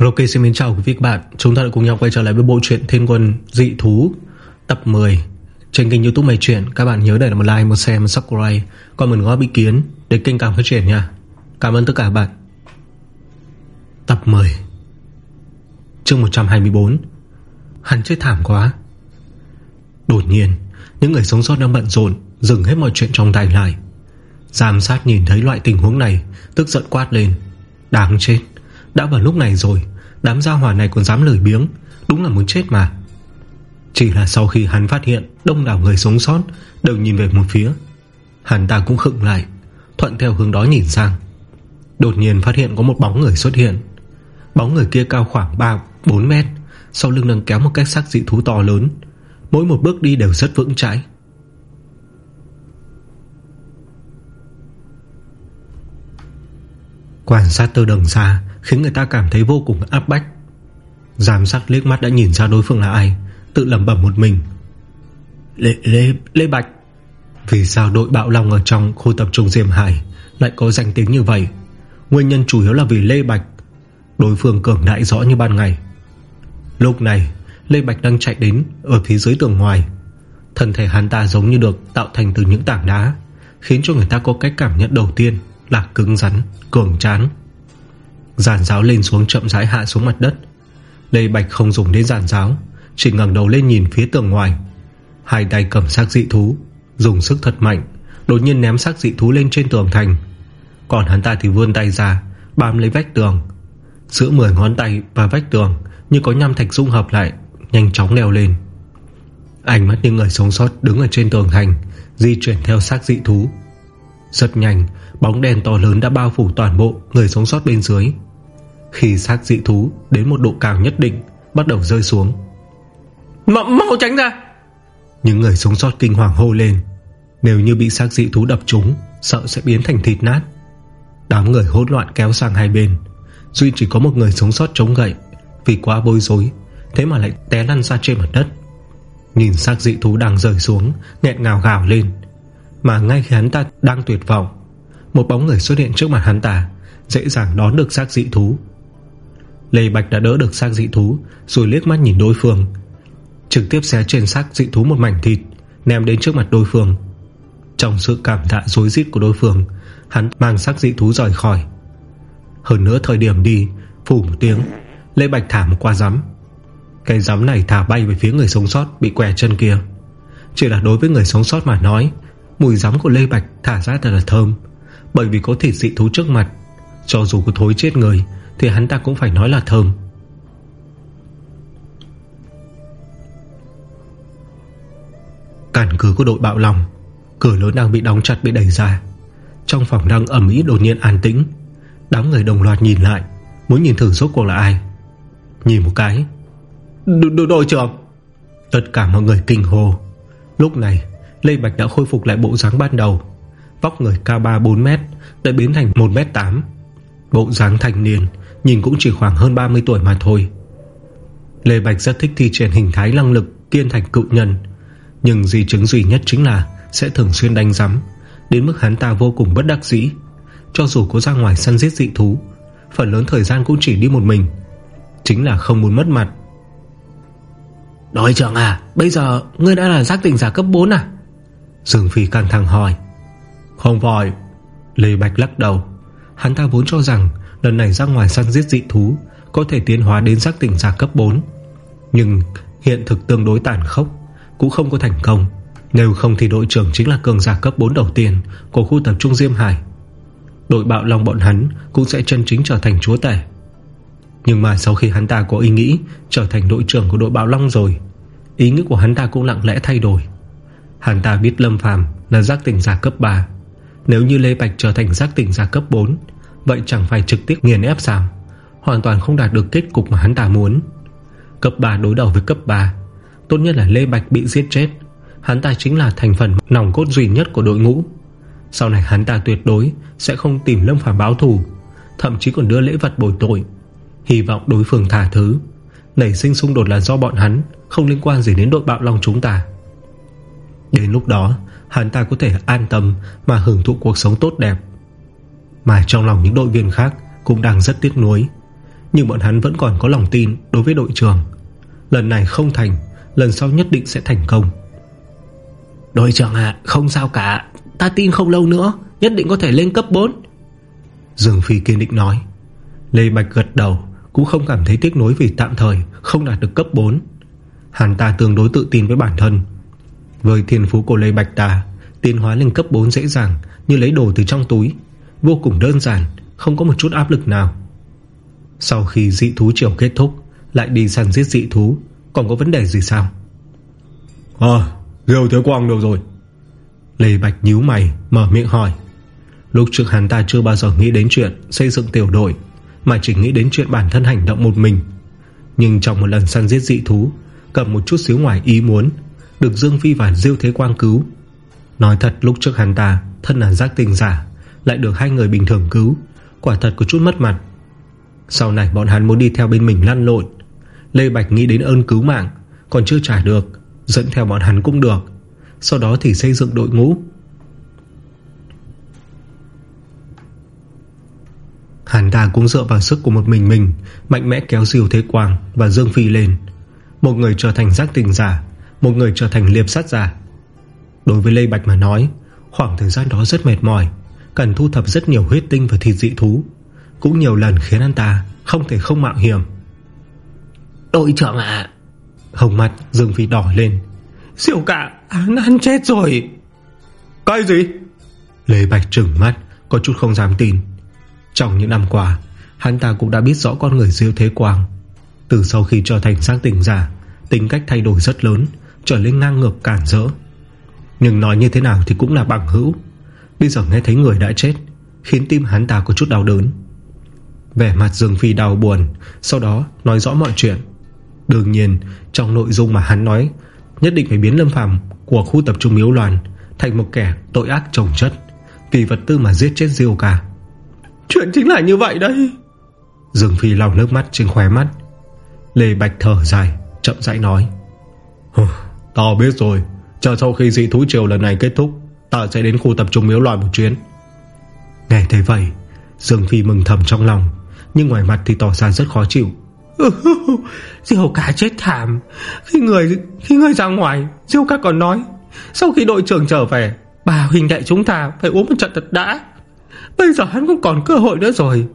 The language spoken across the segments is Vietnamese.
Ok xin mến chào quý vị các bạn. Chúng ta đã cùng nhau quay trở lại với bộ truyện Thiên Quân Dị Thú Tập 10 Trên kênh youtube Mày Chuyện Các bạn nhớ để lại một like, một share, một subscribe. Còn mình góp ý kiến để kênh càng phát triển nha. Cảm ơn tất cả các bạn. Tập 10 chương 124 Hắn chết thảm quá. Đột nhiên Những người sống sót đang bận rộn Dừng hết mọi chuyện trong tay lại. Giám sát nhìn thấy loại tình huống này Tức giận quát lên. Đáng chết Đã vào lúc này rồi. Đám gia hỏa này còn dám lười biếng. Đúng là muốn chết mà. Chỉ là sau khi hắn phát hiện Đông đảo người sống sót Đều nhìn về một phía, Hắn ta cũng khựng lại, Thuận theo hướng đó nhìn sang. Đột nhiên phát hiện có một bóng người xuất hiện. Bóng người kia cao khoảng 3-4 mét, Sau lưng nâng kéo một cái xác dị thú to lớn. Mỗi một bước đi đều rất vững chãi. Quan sát từ đường xa Khiến người ta cảm thấy vô cùng áp bách. Giám sát liếc mắt đã nhìn ra đối phương là ai Tự lầm bẩm một mình. Lê, Lê, Lê Bạch. Vì sao đội bạo lòng ở trong khu tập trung Diêm Hải Lại có danh tiếng như vậy? Nguyên nhân chủ yếu là vì Lê Bạch. Đối phương cường đại rõ như ban ngày. Lúc này Lê Bạch đang chạy đến Ở phía dưới tường ngoài. Thân thể hắn ta giống như được tạo thành từ những tảng đá Khiến cho người ta có cách cảm nhận đầu tiên Là cứng rắn, cường tráng. Giàn giáo lên xuống chậm rãi hạ xuống mặt đất. Lê Bạch không dùng đến giàn giáo, Chỉ ngẩng đầu lên nhìn phía tường ngoài. Hai tay cầm xác dị thú, Dùng sức thật mạnh, Đột nhiên ném xác dị thú lên trên tường thành. Còn hắn ta thì vươn tay ra, Bám lấy vách tường. Giữa 10 ngón tay và vách tường Như có nham thạch dung hợp lại, Nhanh chóng leo lên. Ánh mắt những người sống sót đứng ở trên tường thành, Di chuyển theo xác dị thú. Rất nhanh Bóng đèn to lớn đã bao phủ toàn bộ Người sống sót bên dưới. Khi xác dị thú đến một độ cao nhất định Bắt đầu rơi xuống. M Mau tránh ra! Những người sống sót kinh hoàng hô lên. Nếu như bị xác dị thú đập trúng Sợ sẽ biến thành thịt nát. Đám người hỗn loạn kéo sang hai bên. Duy chỉ có một người sống sót chống gậy. Vì quá bối rối Thế mà lại té lăn ra trên mặt đất. Nhìn xác dị thú đang rơi xuống nghẹn ngào gào lên. Mà ngay khi hắn ta đang tuyệt vọng một bóng người xuất hiện trước mặt hắn ta, Dễ dàng đón được xác dị thú. Lê Bạch đã đỡ được xác dị thú, Rồi liếc mắt nhìn đối phương. Trực tiếp xé trên xác dị thú một mảnh thịt, Ném đến trước mặt đối phương. Trong sự cảm tạ dối rít của đối phương, Hắn mang xác dị thú rời khỏi. Hơn nữa thời điểm đi Phủ một tiếng, Lê Bạch thả một qua giấm Cái giấm này thả bay về phía người sống sót Bị què chân kia. Chỉ là đối với người sống sót mà nói, Mùi giấm của Lê Bạch thả ra thật là thơm. Bởi vì có thịt dị thú trước mặt. Cho dù có thối chết người Thì hắn ta cũng phải nói là thơm. Cản cứ của đội bạo lòng Cửa lớn đang bị đóng chặt bị đẩy ra. Trong phòng đang ẩm ý đột nhiên an tĩnh. Đám người đồng loạt nhìn lại Muốn nhìn thử rốt cuộc là ai. Nhìn một cái. Đội, đội trưởng. Tất cả mọi người kinh hồ Lúc này Lê Bạch đã khôi phục lại bộ dáng ban đầu. Vóc người cao 3-4 mét Đã biến thành 1 mét 8 Bộ dáng thành niên Nhìn cũng chỉ khoảng hơn 30 tuổi mà thôi. Lê Bạch rất thích thi triển hình thái năng lực Kiên thành cự nhân Nhưng di chứng duy nhất chính là Sẽ thường xuyên đánh giám Đến mức hắn ta vô cùng bất đắc dĩ. Cho dù có ra ngoài săn giết dị thú Phần lớn thời gian cũng chỉ đi một mình Chính là không muốn mất mặt. Đội trưởng à Bây giờ ngươi đã là giác tỉnh giả cấp 4 à? Dương Phi căng thẳng hỏi không phải Lê Bạch lắc đầu. Hắn ta vốn cho rằng lần này ra ngoài săn giết dị thú Có thể tiến hóa đến giác tỉnh giả cấp 4 Nhưng hiện thực tương đối tàn khốc, Cũng không có thành công. Nếu không thì đội trưởng chính là cường giả cấp 4 đầu tiên Của khu tập trung Diêm Hải. Đội bạo lòng bọn hắn Cũng sẽ chân chính trở thành chúa tể. Nhưng mà sau khi hắn ta có ý nghĩ Trở thành đội trưởng của đội bạo long rồi, Ý nghĩ của hắn ta cũng lặng lẽ thay đổi. Hắn ta biết Lâm Phàm là giác tỉnh giả cấp 3 nếu như Lê Bạch trở thành giác tỉnh giả cấp 4 Vậy chẳng phải trực tiếp nghiền ép sao Hoàn toàn không đạt được kết cục mà hắn ta muốn. Cấp 3 đối đầu với cấp 3 Tốt nhất là Lê Bạch bị giết chết. Hắn ta chính là thành phần nòng cốt duy nhất của đội ngũ. Sau này hắn ta tuyệt đối Sẽ không tìm Lâm Phàm báo thù, Thậm chí còn đưa lễ vật bồi tội. Hy vọng đối phương thả thứ. Nảy sinh xung đột là do bọn hắn, Không liên quan gì đến đội bạo lòng chúng ta. Đến lúc đó Hắn ta có thể an tâm Mà hưởng thụ cuộc sống tốt đẹp. Mà trong lòng những đội viên khác Cũng đang rất tiếc nuối Nhưng bọn hắn vẫn còn có lòng tin Đối với đội trưởng. Lần này không thành Lần sau nhất định sẽ thành công. Đội trưởng ạ không sao cả. Ta tin không lâu nữa Nhất định có thể lên cấp 4 Dương Phi kiên định nói. Lê Bạch gật đầu Cũng không cảm thấy tiếc nối vì tạm thời Không đạt được cấp 4 Hắn ta tương đối tự tin với bản thân Với thiên phú của Lê Bạch ta Tiến hóa lên cấp 4 dễ dàng Như lấy đồ từ trong túi Vô cùng đơn giản Không có một chút áp lực nào. Sau khi dị thú chiều kết thúc Lại đi săn giết dị thú Còn có vấn đề gì sao? À Diêu Thế Quang đâu rồi? Lê Bạch nhíu mày Mở miệng hỏi. Lúc trước hắn ta chưa bao giờ nghĩ đến chuyện Xây dựng tiểu đội Mà chỉ nghĩ đến chuyện bản thân hành động một mình. Nhưng trong một lần săn giết dị thú Cầm một chút xíu ngoài ý muốn được Dương Phi và Diêu Thế Quang cứu. Nói thật, lúc trước hắn ta Thân là giác tình giả, Lại được hai người bình thường cứu. Quả thật có chút mất mặt. Sau này bọn hắn muốn đi theo bên mình lăn lộn. Lê Bạch nghĩ đến ơn cứu mạng, Còn chưa trả được, Dẫn theo bọn hắn cũng được. Sau đó thì xây dựng đội ngũ. Hắn ta cũng dựa vào sức của một mình mình, Mạnh mẽ kéo Diều Thế Quang Và Dương Phi lên. Một người trở thành giác tình giả một người trở thành liệp sát giả. Đối với Lê Bạch mà nói Khoảng thời gian đó rất mệt mỏi Cần thu thập rất nhiều huyết tinh và thịt dị thú Cũng nhiều lần khiến anh ta Không thể không mạo hiểm. Đội trưởng ạ. Hồng mặt Dương Phi đỏ lên. Siêu cả Hắn chết rồi. Cái gì? Lê Bạch trừng mắt Có chút không dám tin. Trong những năm qua Hắn ta cũng đã biết rõ con người Diêu Thế Quang. Từ sau khi trở thành xác tình giả Tính cách thay đổi rất lớn Trở lên ngang ngược cản rỡ. Nhưng nói như thế nào thì cũng là bằng hữu. Bây giờ nghe thấy người đã chết Khiến tim hắn ta có chút đau đớn. Vẻ mặt Dương Phi đau buồn Sau đó nói rõ mọi chuyện. Đương nhiên trong nội dung mà hắn nói Nhất định phải biến Lâm Phàm Của khu tập trung miếu loàn Thành một kẻ tội ác trồng chất Vì vật tư mà giết chết Diêu cả Chuyện chính là như vậy đấy Dương Phi lòng nước mắt trên khóe mắt. Lê Bạch thở dài Chậm rãi nói Tao biết rồi. Chờ sau khi dị thú triều lần này kết thúc, Ta sẽ đến khu tập trung miếu loại một chuyến. Nghe thấy vậy, Dương Phi mừng thầm trong lòng, Nhưng ngoài mặt thì tỏ ra rất khó chịu. Diêu cả chết thảm. Khi người khi người ra ngoài, Diêu cả còn nói, Sau khi đội trưởng trở về, Bà huynh đệ chúng ta phải uống một trận thật đã. Bây giờ hắn không còn cơ hội nữa rồi.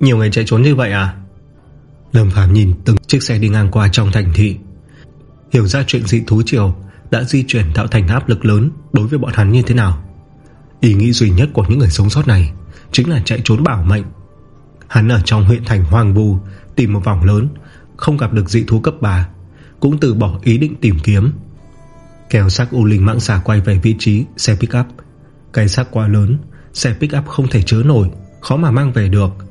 Nhiều người chạy trốn như vậy à? Lâm Phàm nhìn từng chiếc xe đi ngang qua trong thành thị. Hiểu ra chuyện dị thú triều Đã di chuyển tạo thành áp lực lớn Đối với bọn hắn như thế nào. Ý nghĩ duy nhất của những người sống sót này Chính là chạy trốn bảo mệnh. Hắn ở trong huyện thành Hoàng vù Tìm một vòng lớn, Không gặp được dị thú cấp 3 Cũng từ bỏ ý định tìm kiếm. Kéo xác U Linh mạng xà quay về vị trí Xe pick up Cái xác quá lớn, Xe pick up không thể chứa nổi, Khó mà mang về được.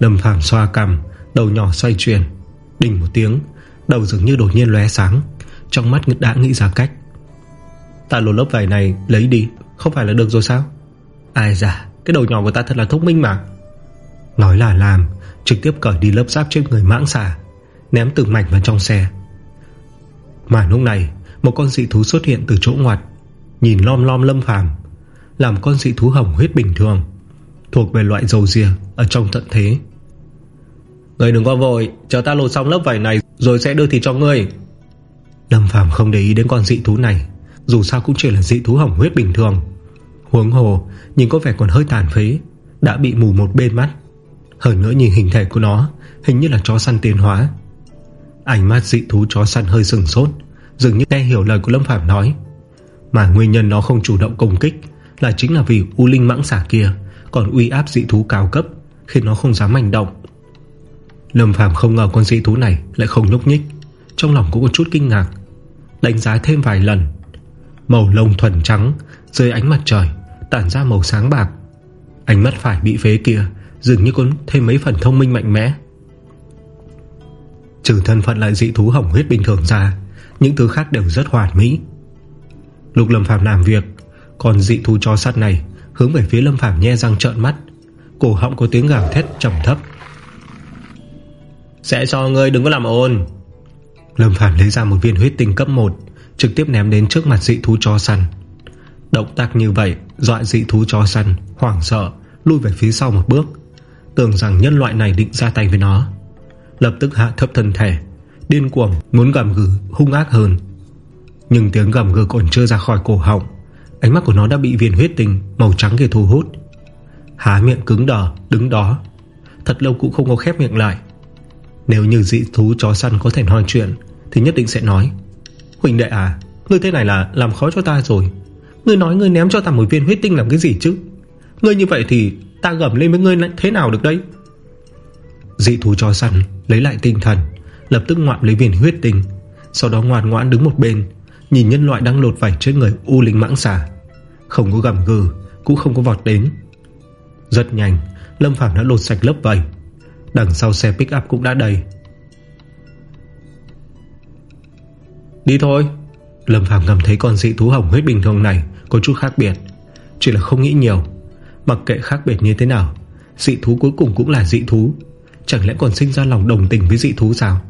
Lâm Phàm xoa cằm, Đầu nhỏ xoay chuyển. Đỉnh một tiếng, Đầu dường như đột nhiên lóe sáng, Trong mắt đã nghĩ ra cách. Ta lột lớp vải này lấy đi, Không phải là được rồi sao? Ai dạ Cái đầu nhỏ của ta thật là thông minh mà. Nói là làm, Trực tiếp cởi đi lớp giáp trên người mãng xà, Ném từng mảnh vào trong xe. Mà lúc này, Một con dị thú xuất hiện từ chỗ ngoặt, Nhìn lom lom lâm phàm, Làm con dị thú hồng huyết bình thường. Thuộc về loại dầu dìa Ở trong tận thế. Người đừng có vội, Chờ ta lột xong lớp vải này Rồi sẽ đưa thịt cho ngươi. Lâm Phàm không để ý đến con dị thú này, Dù sao cũng chỉ là dị thú hỏng huyết bình thường. Huống hồ, Nhìn có vẻ còn hơi tàn phế, Đã bị mù một bên mắt. Hơn nữa nhìn hình thể của nó, Hình như là chó săn tiến hóa. Ánh mắt dị thú chó săn hơi sừng sốt, Dường như nghe hiểu lời của Lâm Phàm nói. Mà nguyên nhân nó không chủ động công kích Là chính là vì U Linh mãng xả kia còn uy áp dị thú cao cấp, Khiến nó không dám hành động. Lâm Phàm không ngờ con dị thú này Lại không nhúc nhích. Trong lòng cũng có chút kinh ngạc, Đánh giá thêm vài lần. Màu lông thuần trắng Dưới ánh mặt trời Tản ra màu sáng bạc. Ánh mắt phải bị phế kia Dường như có thêm mấy phần thông minh mạnh mẽ. Trừ thân phận lại dị thú hỏng huyết bình thường ra, Những thứ khác đều rất hoàn mỹ. Lúc Lâm Phàm làm việc Còn dị thú chó sắt này Hướng về phía Lâm Phàm nhe răng trợn mắt. Cổ họng có tiếng gào thét trầm thấp. Sẽ cho ngươi đừng có làm ồn. Lâm Phàm lấy ra một viên huyết tinh cấp 1 Trực tiếp ném đến trước mặt dị thú chó săn. Động tác như vậy Dọa dị thú chó săn Hoảng sợ Lui về phía sau một bước. Tưởng rằng nhân loại này định ra tay với nó. Lập tức hạ thấp thân thể Điên cuồng muốn gầm gừ hung ác hơn. Nhưng tiếng gầm gừ còn chưa ra khỏi cổ họng Ánh mắt của nó đã bị viên huyết tinh Màu trắng kia thu hút. Há miệng cứng đờ, đứng đó. Thật lâu cũng không có khép miệng lại. Nếu như dị thú chó săn có thể nói chuyện, Thì nhất định sẽ nói, Huỳnh đệ à Ngươi thế này là làm khó cho ta rồi. Ngươi nói ngươi ném cho ta một viên huyết tinh làm cái gì chứ? Ngươi như vậy thì ta gầm lên với ngươi thế nào được đây? Dị thú chó săn Lấy lại tinh thần, Lập tức ngoạm lấy viên huyết tinh, Sau đó ngoan ngoãn đứng một bên Nhìn nhân loại đang lột vảy trên người U Linh mãng xà. Không có gầm gừ, Cũng không có vọt đến. Rất nhanh, Lâm Phàm đã lột sạch lớp vảy. Đằng sau xe pick up cũng đã đầy. Đi thôi. Lâm Phàm cảm thấy con dị thú hồng huyết bình thường này Có chút khác biệt. Chỉ là không nghĩ nhiều. Mặc kệ khác biệt như thế nào, Dị thú cuối cùng cũng là dị thú. Chẳng lẽ còn sinh ra lòng đồng tình với dị thú sao?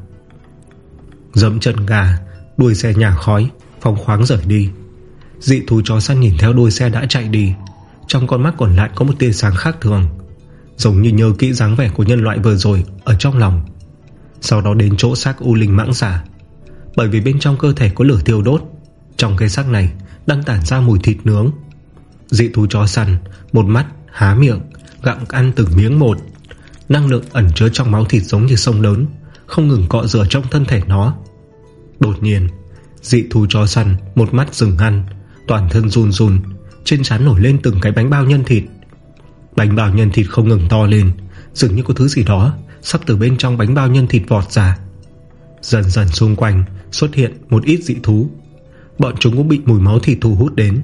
Dẫm chân gà, Đuôi xe nhà khói. Phong khoáng rời đi. Dị thú chó săn nhìn theo đôi xe đã chạy đi. Trong con mắt còn lại có một tia sáng khác thường, Giống như nhớ kỹ dáng vẻ của nhân loại vừa rồi Ở trong lòng. Sau đó đến chỗ xác u linh mãng xả. Bởi vì bên trong cơ thể có lửa thiêu đốt, Trong cái xác này Đang tản ra mùi thịt nướng. Dị thú chó săn, Một mắt, há miệng, Gặm ăn từng miếng một. Năng lượng ẩn chứa trong máu thịt giống như sông lớn, Không ngừng cọ rửa trong thân thể nó. Đột nhiên Dị thú chó săn, Một mắt rừng ăn Toàn thân run run, Trên trán nổi lên từng cái bánh bao nhân thịt. Bánh bao nhân thịt không ngừng to lên, Dường như có thứ gì đó Sắp từ bên trong bánh bao nhân thịt vọt ra. Dần dần xung quanh Xuất hiện một ít dị thú. Bọn chúng cũng bị mùi máu thịt thu hút đến.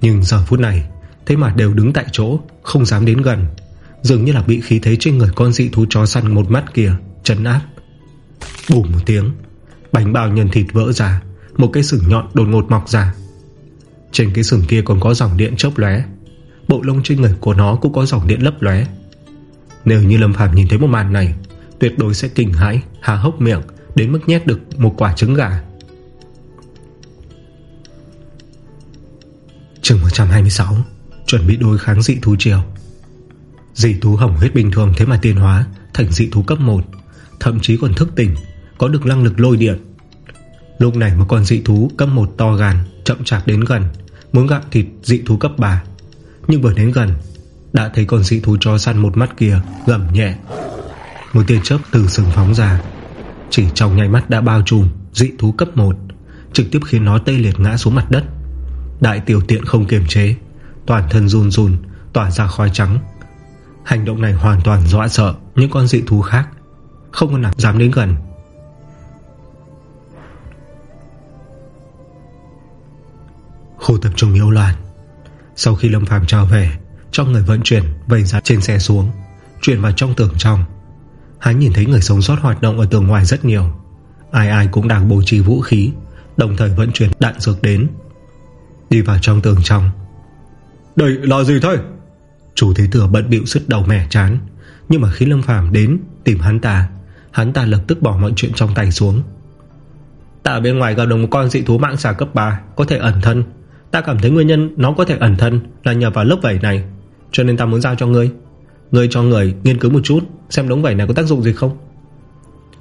Nhưng giờ phút này, Thế mà đều đứng tại chỗ, Không dám đến gần. Dường như là bị khí thế trên người con dị thú chó săn một mắt kia Chấn áp. Bùm một tiếng Bánh bao nhân thịt vỡ ra, Một cái sừng nhọn đột ngột mọc ra. Trên cái sừng kia còn có dòng điện chớp lóe. Bộ lông trên người của nó cũng có dòng điện lấp lóe. Nếu như Lâm Phàm nhìn thấy một màn này, Tuyệt đối sẽ kinh hãi Hà hốc miệng, Đến mức nhét được một quả trứng gà. Trường 126 Chuẩn bị đối kháng dị thú triều. Dị thú hỏng huyết bình thường Thế mà tiến hóa thành dị thú cấp 1 Thậm chí còn thức tỉnh. Có được năng lực lôi điện. Lúc này một con dị thú cấp 1 to gan Chậm chạp đến gần, Muốn gặm thịt dị thú cấp 3 Nhưng vừa đến gần, Đã thấy con dị thú cho săn một mắt kia Gầm nhẹ. Một tia chớp từ sừng phóng ra, Chỉ trong nháy mắt đã bao trùm dị thú cấp 1 Trực tiếp khiến nó tê liệt ngã xuống mặt đất. Đại tiểu tiện không kiềm chế, Toàn thân run run, Tỏa ra khói trắng. Hành động này hoàn toàn dọa sợ Những con dị thú khác, Không còn nào dám đến gần. Khu tập trung miếu loạn. Sau khi Lâm Phàm trở về Trong người vận chuyển vây ra trên xe xuống Chuyển vào trong tường trong. Hắn nhìn thấy người sống sót hoạt động ở tường ngoài rất nhiều. Ai ai cũng đang bố trí vũ khí Đồng thời vận chuyển đạn dược đến. Đi vào trong tường trong. Đây là gì thế? Chủ thế thừa bận bịu sứt đầu mẻ chán. Nhưng mà khi Lâm Phàm đến Tìm hắn ta Hắn ta lập tức bỏ mọi chuyện trong tay xuống. Ta bên ngoài gặp được một con dị thú mạng xà cấp 3 Có thể ẩn thân Ta cảm thấy nguyên nhân nó có thể ẩn thân Là nhờ vào lớp vảy này Cho nên ta muốn giao cho ngươi. Ngươi cho người nghiên cứu một chút Xem đống vảy này có tác dụng gì không.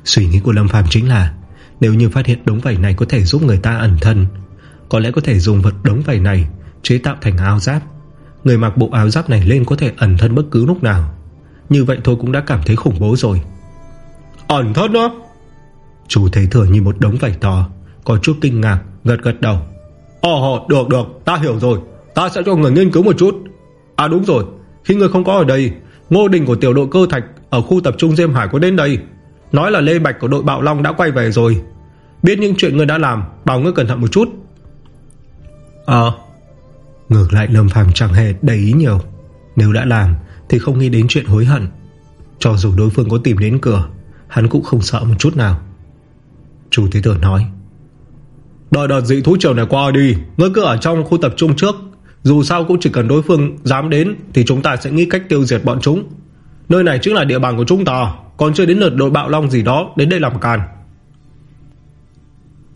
Suy nghĩ của Lâm Phàm chính là Nếu như phát hiện đống vảy này có thể giúp người ta ẩn thân Có lẽ có thể dùng vật đống vảy này Chế tạo thành áo giáp. Người mặc bộ áo giáp này lên có thể ẩn thân bất cứ lúc nào. Như vậy thôi cũng đã cảm thấy khủng bố rồi. Ẩn thân đó Chú thấy thừa như một đống vảy to Có chút kinh ngạc gật gật đầu Ồ được được. Ta hiểu rồi. Ta sẽ cho người nghiên cứu một chút. À đúng rồi. Khi người không có ở đây Ngô đình của tiểu đội cơ thạch Ở khu tập trung Diêm Hải có đến đây. Nói là Lê Bạch của đội Bạo Long đã quay về rồi. Biết những chuyện người đã làm Bảo ngươi cẩn thận một chút. Ờ. Ngược lại Lâm Phàm chẳng hề đầy ý nhiều. Nếu đã làm thì không nghĩ đến chuyện hối hận. Cho dù đối phương có tìm đến cửa Hắn cũng không sợ một chút nào. Chủ Thế Tử nói Đợi đợt dị thú triều này qua đi, Ngươi cứ ở trong khu tập trung trước. Dù sao cũng chỉ cần đối phương dám đến Thì chúng ta sẽ nghĩ cách tiêu diệt bọn chúng. Nơi này chính là địa bàn của chúng ta, Còn chưa đến lượt đội bạo long gì đó Đến đây làm càn.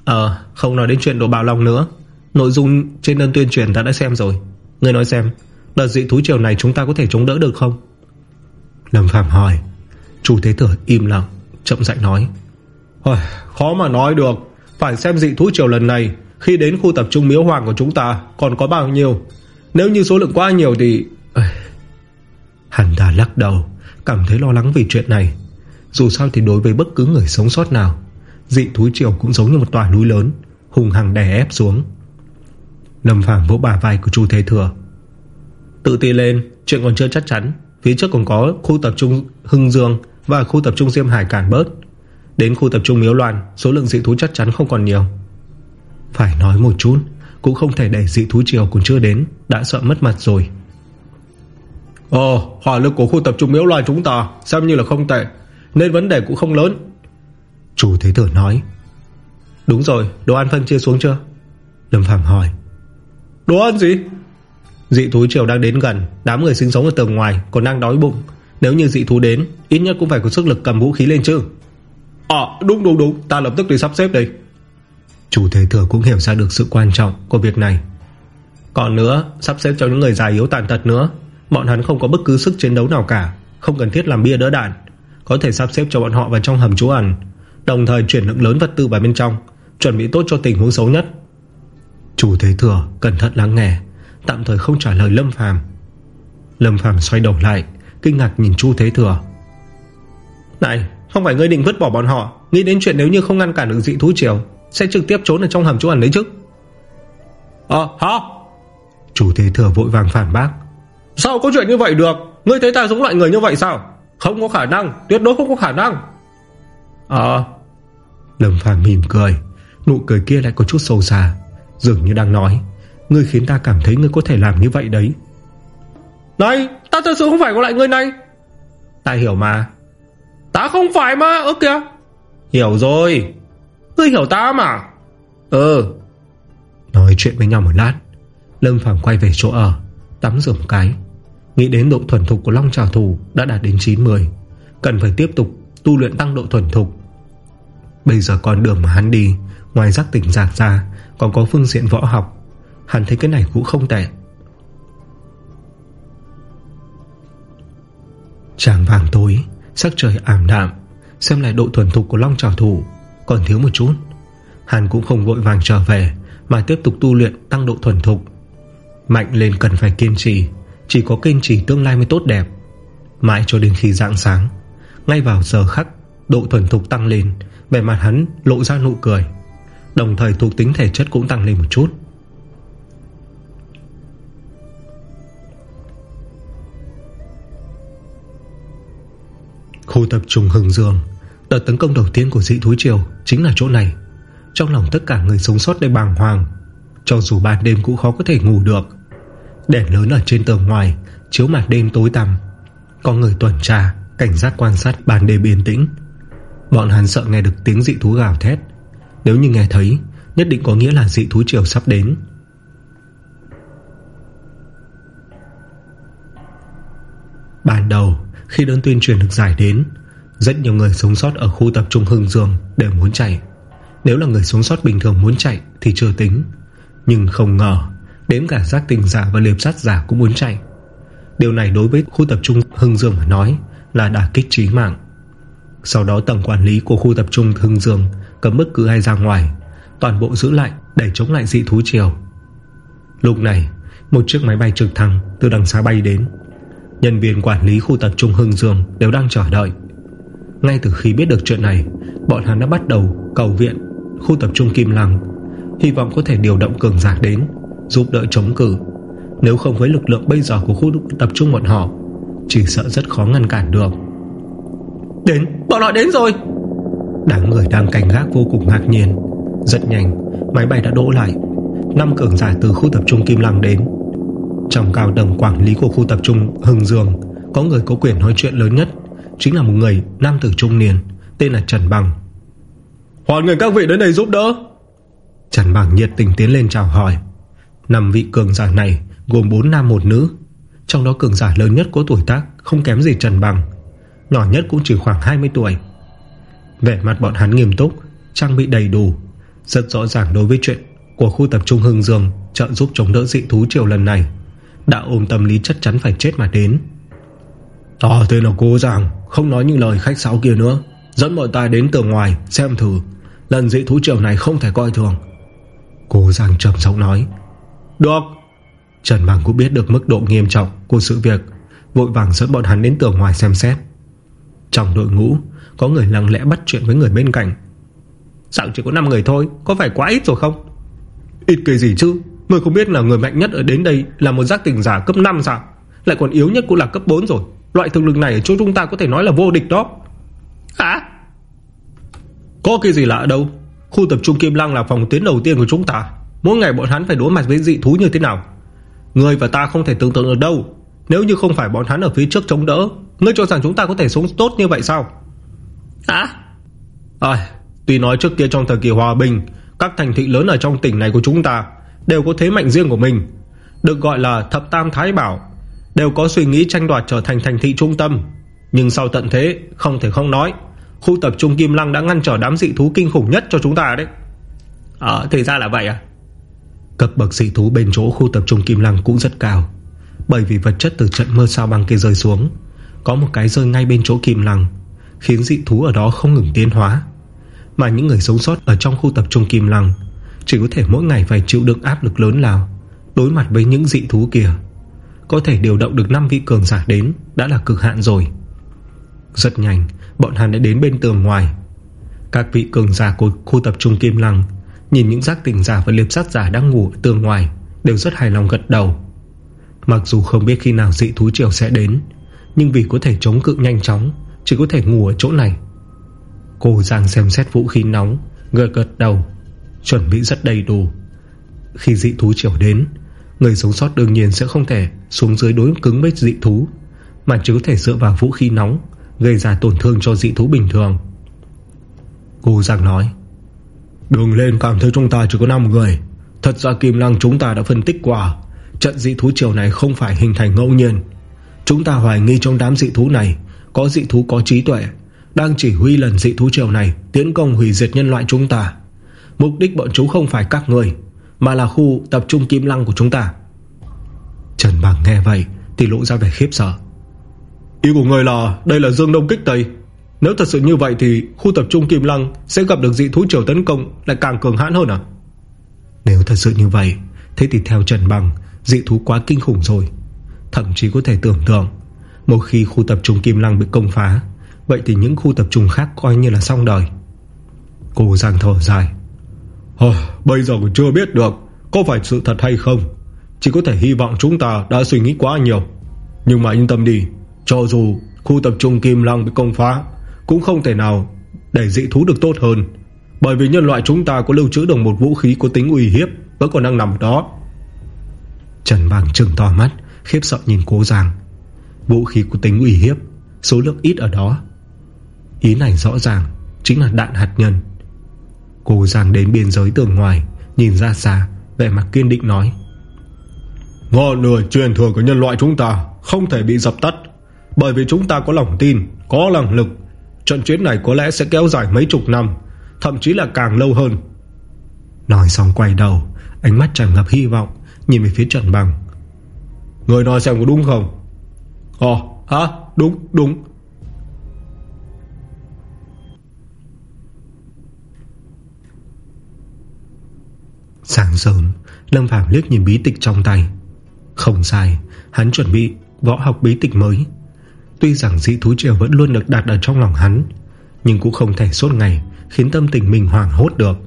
Ờ không nói đến chuyện đội bạo long nữa. Nội dung trên đơn tuyên truyền ta đã xem rồi. Ngươi nói xem, Đợt dị thú triều này chúng ta có thể chống đỡ được không? Lâm Phạm hỏi. Chủ Thế tử im lặng, Chậm rãi nói. Khó mà nói được. Phải xem dị thú triều lần này, Khi đến khu tập trung miếu hoàng của chúng ta, Còn có bao nhiêu? Nếu như số lượng quá nhiều thì Hắn ta lắc đầu, Cảm thấy lo lắng vì chuyện này. Dù sao thì đối với bất cứ người sống sót nào, Dị thú triều cũng giống như một tòa núi lớn, Hùng hằng đè ép xuống. Lâm Phàm vỗ bả vai của Chu Thế Thừa. Tự ti lên, Chuyện còn chưa chắc chắn. Phía trước còn có khu tập trung Hưng Dương Và khu tập trung Diêm Hải cản bớt. Đến khu tập trung Miếu Loan, Số lượng dị thú chắc chắn không còn nhiều. Phải nói một chút, Cũng không thể để dị thú triều còn chưa đến, Đã sợ mất mặt rồi. Ồ, hỏa lực của khu tập trung Miếu Loan chúng ta, Xem như là không tệ, Nên vấn đề cũng không lớn. Chủ Thế tử nói. Đúng rồi, đồ ăn phân chia xuống chưa? Lâm Phạm hỏi. Đồ ăn gì? Dị thú triều đang đến gần, Đám người sinh sống ở tầng ngoài còn đang đói bụng. Nếu như dị thú đến, Ít nhất cũng phải có sức lực cầm vũ khí lên chứ. À đúng đúng đúng. Ta lập tức đi sắp xếp đây. Chủ thế thừa cũng hiểu ra được sự quan trọng của việc này. Còn nữa Sắp xếp cho những người già yếu tàn tật nữa. Bọn hắn không có bất cứ sức chiến đấu nào cả Không cần thiết làm bia đỡ đạn. Có thể sắp xếp cho bọn họ vào trong hầm trú ẩn Đồng thời chuyển lượng lớn vật tư vào bên trong Chuẩn bị tốt cho tình huống xấu nhất. Chủ thế thừa cẩn thận lắng nghe Tạm thời không trả lời Lâm Phàm. Lâm Phàm xoay đầu lại Kinh ngạc nhìn Chu Thế Thừa. Này không phải ngươi định vứt bỏ bọn họ. Nghĩ đến chuyện nếu như không ngăn cản được dị thú triều Sẽ trực tiếp trốn ở trong hầm chỗ ẩn đấy chứ? Ờ hả? Chủ Thế Thừa vội vàng phản bác. Sao có chuyện như vậy được? Ngươi thấy ta giống loại người như vậy sao? Không có khả năng Tuyệt đối không có khả năng. Ờ. Lâm Phàm mỉm cười. Nụ cười kia lại có chút sâu xa Dường như đang nói. Ngươi khiến ta cảm thấy ngươi có thể làm như vậy đấy. Này Ta thật sự không phải có lại ngươi này. Ta hiểu mà Ta không phải mà ơ kìa. Hiểu rồi. Ngươi hiểu ta mà. Ừ Nói chuyện với nhau một lát Lâm Phàm quay về chỗ ở Tắm rửa một cái. Nghĩ đến độ thuần thục của Long Trào Thủ Đã đạt đến 90 Cần phải tiếp tục tu luyện tăng độ thuần thục. Bây giờ con đường mà hắn đi Ngoài giác tỉnh giạc ra Còn có phương diện võ học. Hắn thấy cái này cũng không tệ. Tràng vàng tối Sắc trời ảm đạm, Xem lại độ thuần thục của Long trào thủ Còn thiếu một chút Hàn cũng không vội vàng trở về, Mà tiếp tục tu luyện tăng độ thuần thục. Mạnh lên cần phải kiên trì, Chỉ có kiên trì tương lai mới tốt đẹp. Mãi cho đến khi rạng sáng, Ngay vào giờ khắc, Độ thuần thục tăng lên, bề mặt hắn lộ ra nụ cười. Đồng thời thuộc tính thể chất cũng tăng lên một chút. Khu tập trung Hưng Dương. Đợt tấn công đầu tiên của dị thú triều Chính là chỗ này. Trong lòng tất cả người sống sót đây bàng hoàng. Cho dù ban đêm cũng khó có thể ngủ được. Đèn lớn ở trên tường ngoài, Chiếu mặt đêm tối tăm. Có người tuần tra, Cảnh giác quan sát ban đêm yên tĩnh. Bọn hắn sợ nghe được tiếng dị thú gào thét. Nếu như nghe thấy, Nhất định có nghĩa là dị thú triều sắp đến. Ban đầu khi đơn tuyên truyền được giải đến, Rất nhiều người sống sót ở khu tập trung Hưng Dương Đều muốn chạy. Nếu là người sống sót bình thường muốn chạy Thì chưa tính, Nhưng không ngờ Đến cả giác tình giả và liệp sát giả cũng muốn chạy. Điều này đối với khu tập trung Hưng Dương mà nói Là đả kích trí mạng. Sau đó tầng quản lý của khu tập trung Hưng Dương Cấm bất cứ ai ra ngoài, Toàn bộ giữ lại để chống lại dị thú triều. Lúc này, Một chiếc máy bay trực thăng từ đằng xa bay đến. Nhân viên quản lý khu tập trung Hưng Dương Đều đang chờ đợi. Ngay từ khi biết được chuyện này Bọn hắn đã bắt đầu cầu viện Khu tập trung Kim Lăng Hy vọng có thể điều động cường giả đến Giúp đỡ chống cử Nếu không với lực lượng bây giờ của khu tập trung bọn họ Chỉ sợ rất khó ngăn cản được. Đến, bọn họ đến rồi! Đám người đang cảnh gác vô cùng ngạc nhiên. Rất nhanh Máy bay đã đỗ lại. Năm cường giả từ khu tập trung Kim Lăng đến trong cao tầng quản lý của khu tập trung Hưng Dương Có người có quyền nói chuyện lớn nhất Chính là một người nam tử trung niên Tên là Trần Bằng. Hoàn nghênh các vị đến đây giúp đỡ. Trần Bằng nhiệt tình tiến lên chào hỏi. Năm vị cường giả này Gồm 4 nam một nữ Trong đó cường giả lớn nhất có tuổi tác Không kém gì Trần Bằng Nhỏ nhất cũng chỉ khoảng 20 tuổi. Vẻ mặt bọn hắn nghiêm túc Trang bị đầy đủ Rất rõ ràng đối với chuyện Của khu tập trung Hưng Dương Trợ giúp chống đỡ dị thú triều lần này đã ôm tâm lý chắc chắn phải chết mà đến. Tỏ tên là cô giảng Không nói những lời khách sáo kia nữa. Dẫn mọi ta đến tường ngoài, xem thử. Lần dị thú triều này không thể coi thường. Cô giảng trầm giọng nói, Được. Trần Bằng cũng biết được mức độ nghiêm trọng Của sự việc, Vội vàng dẫn bọn hắn đến tường ngoài xem xét. Trong đội ngũ, Có người lặng lẽ bắt chuyện với người bên cạnh. Sao chỉ có 5 người thôi, Có phải quá ít rồi không? Ít cái gì chứ? Người không biết là người mạnh nhất ở đến đây Là một giác tỉnh giả cấp 5 sao? Lại còn yếu nhất cũng là cấp 4 rồi. Loại thực lực này ở chỗ chúng ta có thể nói là vô địch đó. Hả? Có cái gì lạ đâu. Khu tập trung Kim Lăng là phòng tuyến đầu tiên của chúng ta. Mỗi ngày bọn hắn phải đối mặt với dị thú như thế nào? Người và ta không thể tưởng tượng được đâu. Nếu như không phải bọn hắn ở phía trước chống đỡ Ngươi cho rằng chúng ta có thể sống tốt như vậy sao? Hả? À, Tuy nói trước kia trong thời kỳ hòa bình Các thành thị lớn ở trong tỉnh này của chúng ta Đều có thế mạnh riêng của mình Được gọi là thập tam thái bảo Đều có suy nghĩ tranh đoạt trở thành thành thị trung tâm. Nhưng sau tận thế Không thể không nói Khu tập trung Kim Lăng đã ngăn trở đám dị thú kinh khủng nhất cho chúng ta đấy. Ờ thì ra là vậy à Cấp bậc dị thú bên chỗ khu tập trung Kim Lăng cũng rất cao Bởi vì vật chất từ trận mưa sao băng kia rơi xuống Có một cái rơi ngay bên chỗ Kim Lăng Khiến dị thú ở đó không ngừng tiến hóa. Mà những người sống sót ở trong khu tập trung Kim Lăng chỉ có thể mỗi ngày phải chịu đựng áp lực lớn lao, Đối mặt với những dị thú kia. Có thể điều động được 5 vị cường giả đến Đã là cực hạn rồi. Rất nhanh, Bọn hắn đã đến bên tường ngoài. Các vị cường giả của khu tập trung Kim Lăng Nhìn những giác tỉnh giả và liệp sát giả đang ngủ ở tường ngoài Đều rất hài lòng gật đầu. Mặc dù không biết khi nào dị thú triều sẽ đến, Nhưng vì có thể chống cự nhanh chóng, Chỉ có thể ngủ ở chỗ này. Cô Giang xem xét vũ khí nóng, Gật gật đầu. Chuẩn bị rất đầy đủ. Khi dị thú triều đến, Người sống sót đương nhiên sẽ không thể Xuống dưới đối cứng với dị thú, Mà chỉ có thể dựa vào vũ khí nóng Gây ra tổn thương cho dị thú bình thường. Cô Giang nói Đường lên cảm thấy chúng ta chỉ có 5 người. Thật ra Kim Lăng chúng ta đã phân tích quả Trận dị thú triều này không phải hình thành ngẫu nhiên. Chúng ta hoài nghi trong đám dị thú này Có dị thú có trí tuệ, Đang chỉ huy lần dị thú triều này Tiến công hủy diệt nhân loại chúng ta. Mục đích bọn chúng không phải các người, Mà là khu tập trung Kim Lăng của chúng ta. Trần Bằng nghe vậy Thì lộ ra vẻ khiếp sợ. Ý của người là đây là Dương Đông kích Tây. Nếu thật sự như vậy thì khu tập trung Kim Lăng Sẽ gặp được dị thú triều tấn công Lại càng cường hãn hơn à? Nếu thật sự như vậy, Thế thì theo Trần Bằng, Dị thú quá kinh khủng rồi. Thậm chí có thể tưởng tượng, Một khi khu tập trung Kim Lăng bị công phá, Vậy thì những khu tập trung khác coi như là xong đời. Cô Giang thở dài oh, Bây giờ còn chưa biết được Có phải sự thật hay không. Chỉ có thể hy vọng chúng ta đã suy nghĩ quá nhiều. Nhưng mà yên tâm đi Cho dù khu tập trung Kim Lăng bị công phá Cũng không thể nào Để dị thú được tốt hơn. Bởi vì nhân loại chúng ta có lưu trữ được một vũ khí Có tính uy hiếp Vẫn còn đang nằm đó. Trần Bằng trừng to mắt Khiếp sợ nhìn cố Giang. Vũ khí có tính uy hiếp Số lượng ít ở đó. Ý này rõ ràng Chính là đạn hạt nhân. Cô Giang đến biên giới tường ngoài Nhìn ra xa Vẻ mặt kiên định nói. Ngọn lửa truyền thừa của nhân loại chúng ta Không thể bị dập tắt Bởi vì chúng ta có lòng tin Có năng lực. Trận chiến này có lẽ sẽ kéo dài mấy chục năm Thậm chí là càng lâu hơn. Nói xong quay đầu Ánh mắt tràn ngập hy vọng Nhìn về phía Trần Bằng Người nói xem có đúng không? Ồ hả? Đúng đúng Sáng sớm, Lâm Phạm liếc nhìn bí tịch trong tay. Không sai, Hắn chuẩn bị võ học bí tịch mới. Tuy rằng dị thú triều vẫn luôn được đặt ở trong lòng hắn, Nhưng cũng không thể suốt ngày Khiến tâm tình mình hoảng hốt được.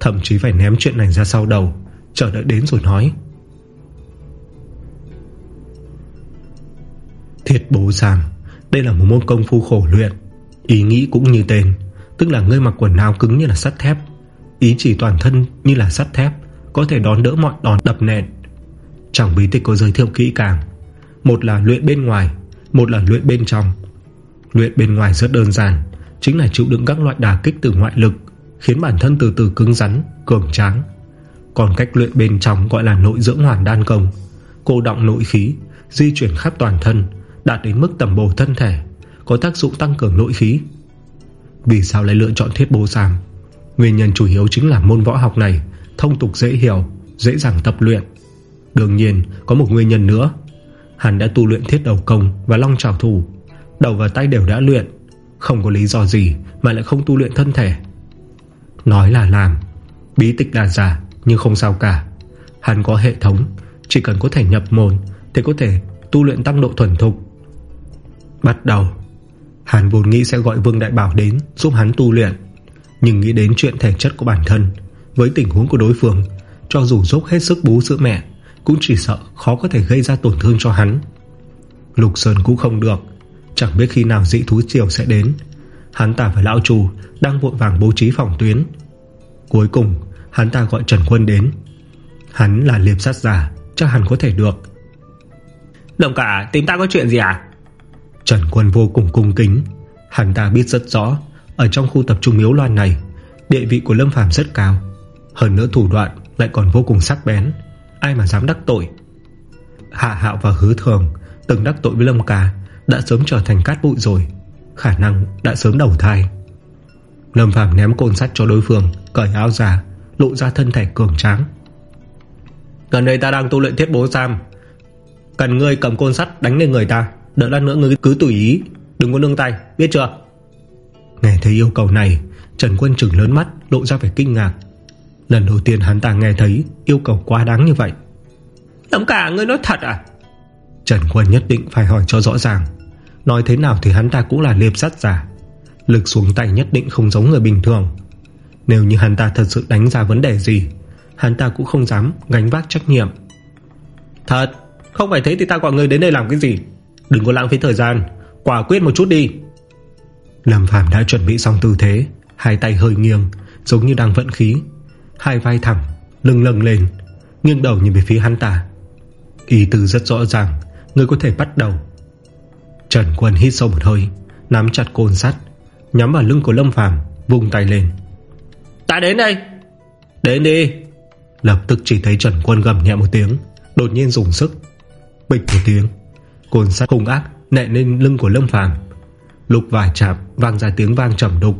Thậm chí phải ném chuyện này ra sau đầu, Chờ đợi đến rồi nói. Thiệt bố giam Đây là một môn công phu khổ luyện, Ý nghĩ cũng như tên, Tức là ngươi mặc quần áo cứng như là sắt thép. Ý chỉ toàn thân như là sắt thép, Có thể đón đỡ mọi đòn đập nện. Trong bí tịch có giới thiệu kỹ càng. Một là luyện bên ngoài, Một là luyện bên trong. Luyện bên ngoài rất đơn giản, Chính là chịu đựng các loại đà kích từ ngoại lực, Khiến bản thân từ từ cứng rắn, Cường tráng. Còn cách luyện bên trong gọi là nội dưỡng hoàn đan công, Cô động nội khí, Di chuyển khắp toàn thân, Đạt đến mức tầm bổ thân thể, Có tác dụng tăng cường nội khí. Vì sao lại lựa chọn thiết bố sàng Nguyên nhân chủ yếu chính là môn võ học này, Thông tục dễ hiểu, Dễ dàng tập luyện. Đương nhiên, có một nguyên nhân nữa. Hắn đã tu luyện thiết đầu công và long trào thủ. Đầu và tay đều đã luyện, Không có lý do gì mà lại không tu luyện thân thể. Nói là làm, Bí tịch là giả, Nhưng không sao cả. Hắn có hệ thống, Chỉ cần có thể nhập môn Thì có thể tu luyện tăng độ thuần thục. Bắt đầu, Hắn vốn nghĩ sẽ gọi Vương Đại Bảo đến Giúp hắn tu luyện. Nhưng nghĩ đến chuyện thể chất của bản thân Với tình huống của đối phương Cho dù dốc hết sức bú sữa mẹ Cũng chỉ sợ khó có thể gây ra tổn thương cho hắn. Lục Sơn cũng không được Chẳng biết khi nào dị thú chiều sẽ đến. Hắn ta và Lão Trù Đang vội vàng bố trí phòng tuyến. Cuối cùng hắn ta gọi Trần Quân đến. Hắn là liệp sát giả Chắc hẳn có thể được. Đồng cả tìm ta có chuyện gì à? Trần Quân vô cùng cung kính. Hắn ta biết rất rõ ở trong khu tập trung miếu loan này, Địa vị của Lâm Phàm rất cao. Hơn nữa thủ đoạn lại còn vô cùng sắc bén. Ai mà dám đắc tội? Hạ hạo và hứa thường Từng đắc tội với Lâm Cà Đã sớm trở thành cát bụi rồi, Khả năng đã sớm đầu thai. Lâm Phàm ném côn sắt cho đối phương, Cởi áo giả Lộ ra thân thể cường tráng. Gần đây ta đang tu luyện thiết bố giam. Cần ngươi cầm côn sắt đánh lên người ta, Đợi lát nữa ngươi cứ tùy ý. Đừng có nương tay, biết chưa? Nghe thấy yêu cầu này Trần Quân trừng lớn mắt lộ ra vẻ kinh ngạc. Lần đầu tiên hắn ta nghe thấy Yêu cầu quá đáng như vậy. Lâm cả ngươi nói thật à? Trần Quân nhất định phải hỏi cho rõ ràng. Nói thế nào thì hắn ta cũng là liệp sát giả. Lực xuống tay nhất định không giống người bình thường. Nếu như hắn ta thật sự đánh ra vấn đề gì Hắn ta cũng không dám gánh vác trách nhiệm. Thật? Không phải thế thì ta gọi người đến đây làm cái gì? Đừng có lãng phí thời gian. Quả quyết một chút đi Lâm Phàm đã chuẩn bị xong tư thế Hai tay hơi nghiêng Giống như đang vận khí. Hai vai thẳng Lưng lưng lên Nghiêng đầu nhìn về phía hắn ta. Ý tư rất rõ ràng Người có thể bắt đầu. Trần Quân hít sâu một hơi Nắm chặt côn sắt Nhắm vào lưng của Lâm Phàm Vùng tay lên. Ta đến đây. Đến đi. Lập tức chỉ thấy Trần Quân gầm nhẹ một tiếng Đột nhiên dùng sức. Bịch một tiếng Côn sắt hung ác nẹ lên lưng của Lâm Phàm Lục vài chạm, vang ra tiếng vang trầm đục.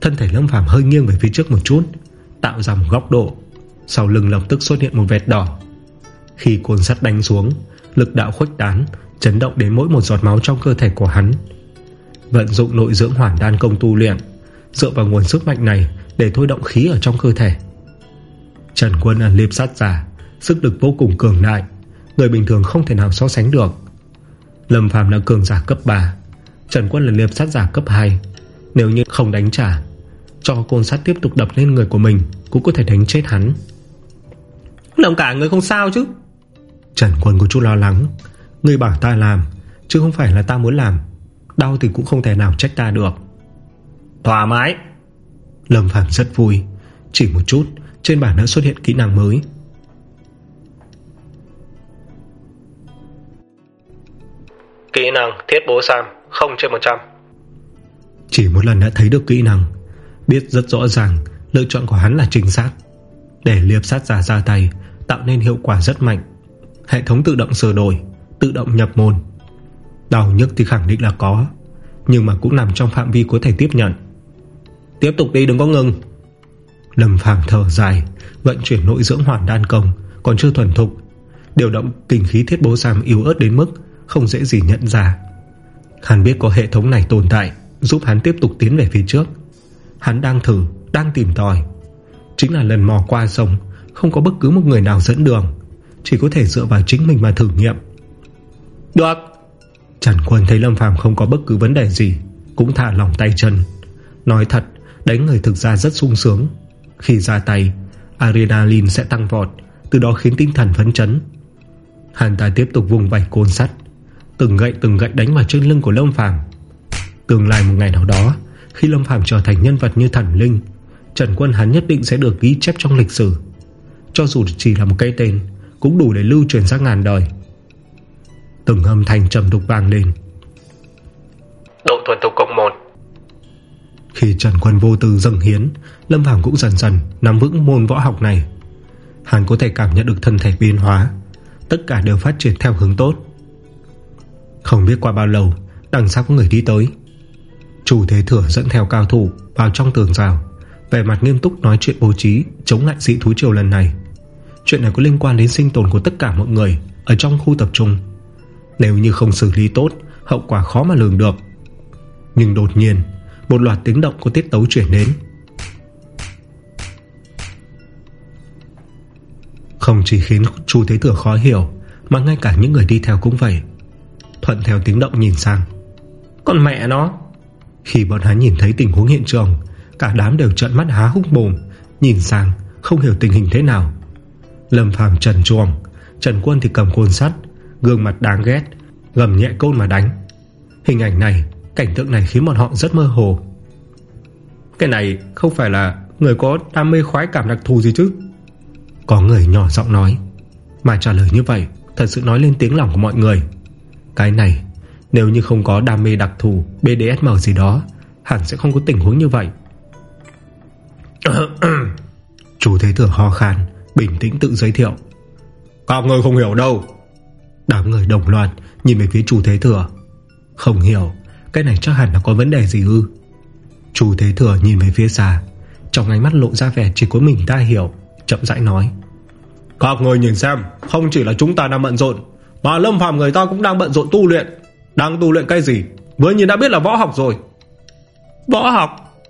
Thân thể Lâm Phàm hơi nghiêng về phía trước một chút, Tạo ra một góc độ. Sau lưng lập tức xuất hiện một vệt đỏ. Khi cuồn sắt đánh xuống, Lực đạo khuếch tán, Chấn động đến mỗi một giọt máu trong cơ thể của hắn. Vận dụng nội dưỡng hoàn đan công tu luyện, Dựa vào nguồn sức mạnh này Để thôi động khí ở trong cơ thể. Trần Quân ẩn liệp sát giả, Sức lực vô cùng cường đại, Người bình thường không thể nào so sánh được. Lâm Phàm là cường giả cấp 3 Trần Quân là liệp sát giả cấp 2 Nếu như không đánh trả Cho côn sắt tiếp tục đập lên người của mình Cũng có thể đánh chết hắn. Lòng cả người không sao chứ. Trần Quân có chút lo lắng. Người bảo ta làm Chứ không phải là ta muốn làm. Đau thì cũng không thể nào trách ta được. Thoải mái. Lâm Phàm rất vui. Chỉ một chút trên bản đã xuất hiện kỹ năng mới. Kỹ năng thiết bố Sam 0 trên 100 Chỉ một lần đã thấy được kỹ năng, Biết rất rõ ràng Lựa chọn của hắn là chính xác Để liệp sát giả ra tay, Tạo nên hiệu quả rất mạnh. Hệ thống tự động sửa đổi, Tự động nhập môn. Đau nhức thì khẳng định là có, Nhưng mà cũng nằm trong phạm vi có thể tiếp nhận. Tiếp tục đi, đừng có ngừng. Lâm Phàm thở dài, Vận chuyển nội dưỡng hoàn đan công, Còn chưa thuần thục. Điều động kinh khí thiết bố giam yếu ớt đến mức Không dễ gì nhận ra. Hắn biết có hệ thống này tồn tại Giúp hắn tiếp tục tiến về phía trước. Hắn đang thử, đang tìm tòi. Chính là lần mò qua sông Không có bất cứ một người nào dẫn đường. Chỉ có thể dựa vào chính mình mà thử nghiệm. Được. Trần Quân thấy Lâm Phàm không có bất cứ vấn đề gì Cũng thả lòng tay chân. Nói thật Đánh người thực ra rất sung sướng. Khi ra tay Adrenaline sẽ tăng vọt Từ đó khiến tinh thần phấn chấn. Hắn ta tiếp tục vùng vảy côn sắt Từng gậy từng gậy đánh vào trên lưng của Lâm Phàm. Tương lai một ngày nào đó Khi Lâm Phàm trở thành nhân vật như thần linh Trần Quân hắn nhất định sẽ được ghi chép trong lịch sử. Cho dù chỉ là một cái tên Cũng đủ để lưu truyền ra ngàn đời. Từng âm thanh trầm đục vang lên. Độ thuần thục cộng 1 Khi Trần Quân vô tư dâng hiến Lâm Phàm cũng dần dần nắm vững môn võ học này. Hắn có thể cảm nhận được thân thể biến hóa. Tất cả đều phát triển theo hướng tốt không biết qua bao lâu, Đằng sau có người đi tới. Chủ thế thừa dẫn theo cao thủ Vào trong tường rào. Về mặt nghiêm túc nói chuyện bố trí, Chống lại dị thú triều lần này. Chuyện này có liên quan đến sinh tồn của tất cả mọi người Ở trong khu tập trung. Nếu như không xử lý tốt, Hậu quả khó mà lường được. Nhưng đột nhiên, Một loạt tiếng động có tiết tấu chuyển đến. Không chỉ khiến Chu Thế Thừa khó hiểu, Mà ngay cả những người đi theo cũng vậy. Thuận theo tiếng động nhìn sang. Con mẹ nó. Khi bọn hắn nhìn thấy tình huống hiện trường Cả đám đều trợn mắt há húc mồm Nhìn sang không hiểu tình hình thế nào. Lâm Phàm trần chuồng Trần Quân thì cầm côn sắt Gương mặt đáng ghét Gầm nhẹ côn mà đánh. Hình ảnh này Cảnh tượng này khiến bọn họ rất mơ hồ. Cái này không phải là Người có đam mê khoái cảm đặc thù gì chứ? Có người nhỏ giọng nói Mà trả lời như vậy Thật sự nói lên tiếng lòng của mọi người cái này, Nếu như không có đam mê đặc thù BDSM gì đó, Hẳn sẽ không có tình huống như vậy. Chủ thế thừa ho khan, Bình tĩnh tự giới thiệu. Các người không hiểu đâu. Đám người đồng loạt Nhìn về phía chủ thế thừa Không hiểu, Cái này chắc hẳn là có vấn đề gì ư? Chủ thế thừa nhìn về phía xa, Trong ánh mắt lộ ra vẻ chỉ có mình ta hiểu, Chậm rãi nói. Các người nhìn xem, Không chỉ là chúng ta đang bận rộn mà lâm phàm người ta cũng đang bận rộn tu luyện. Đang tu luyện cái gì? Vừa nhìn đã biết là võ học rồi. Võ học?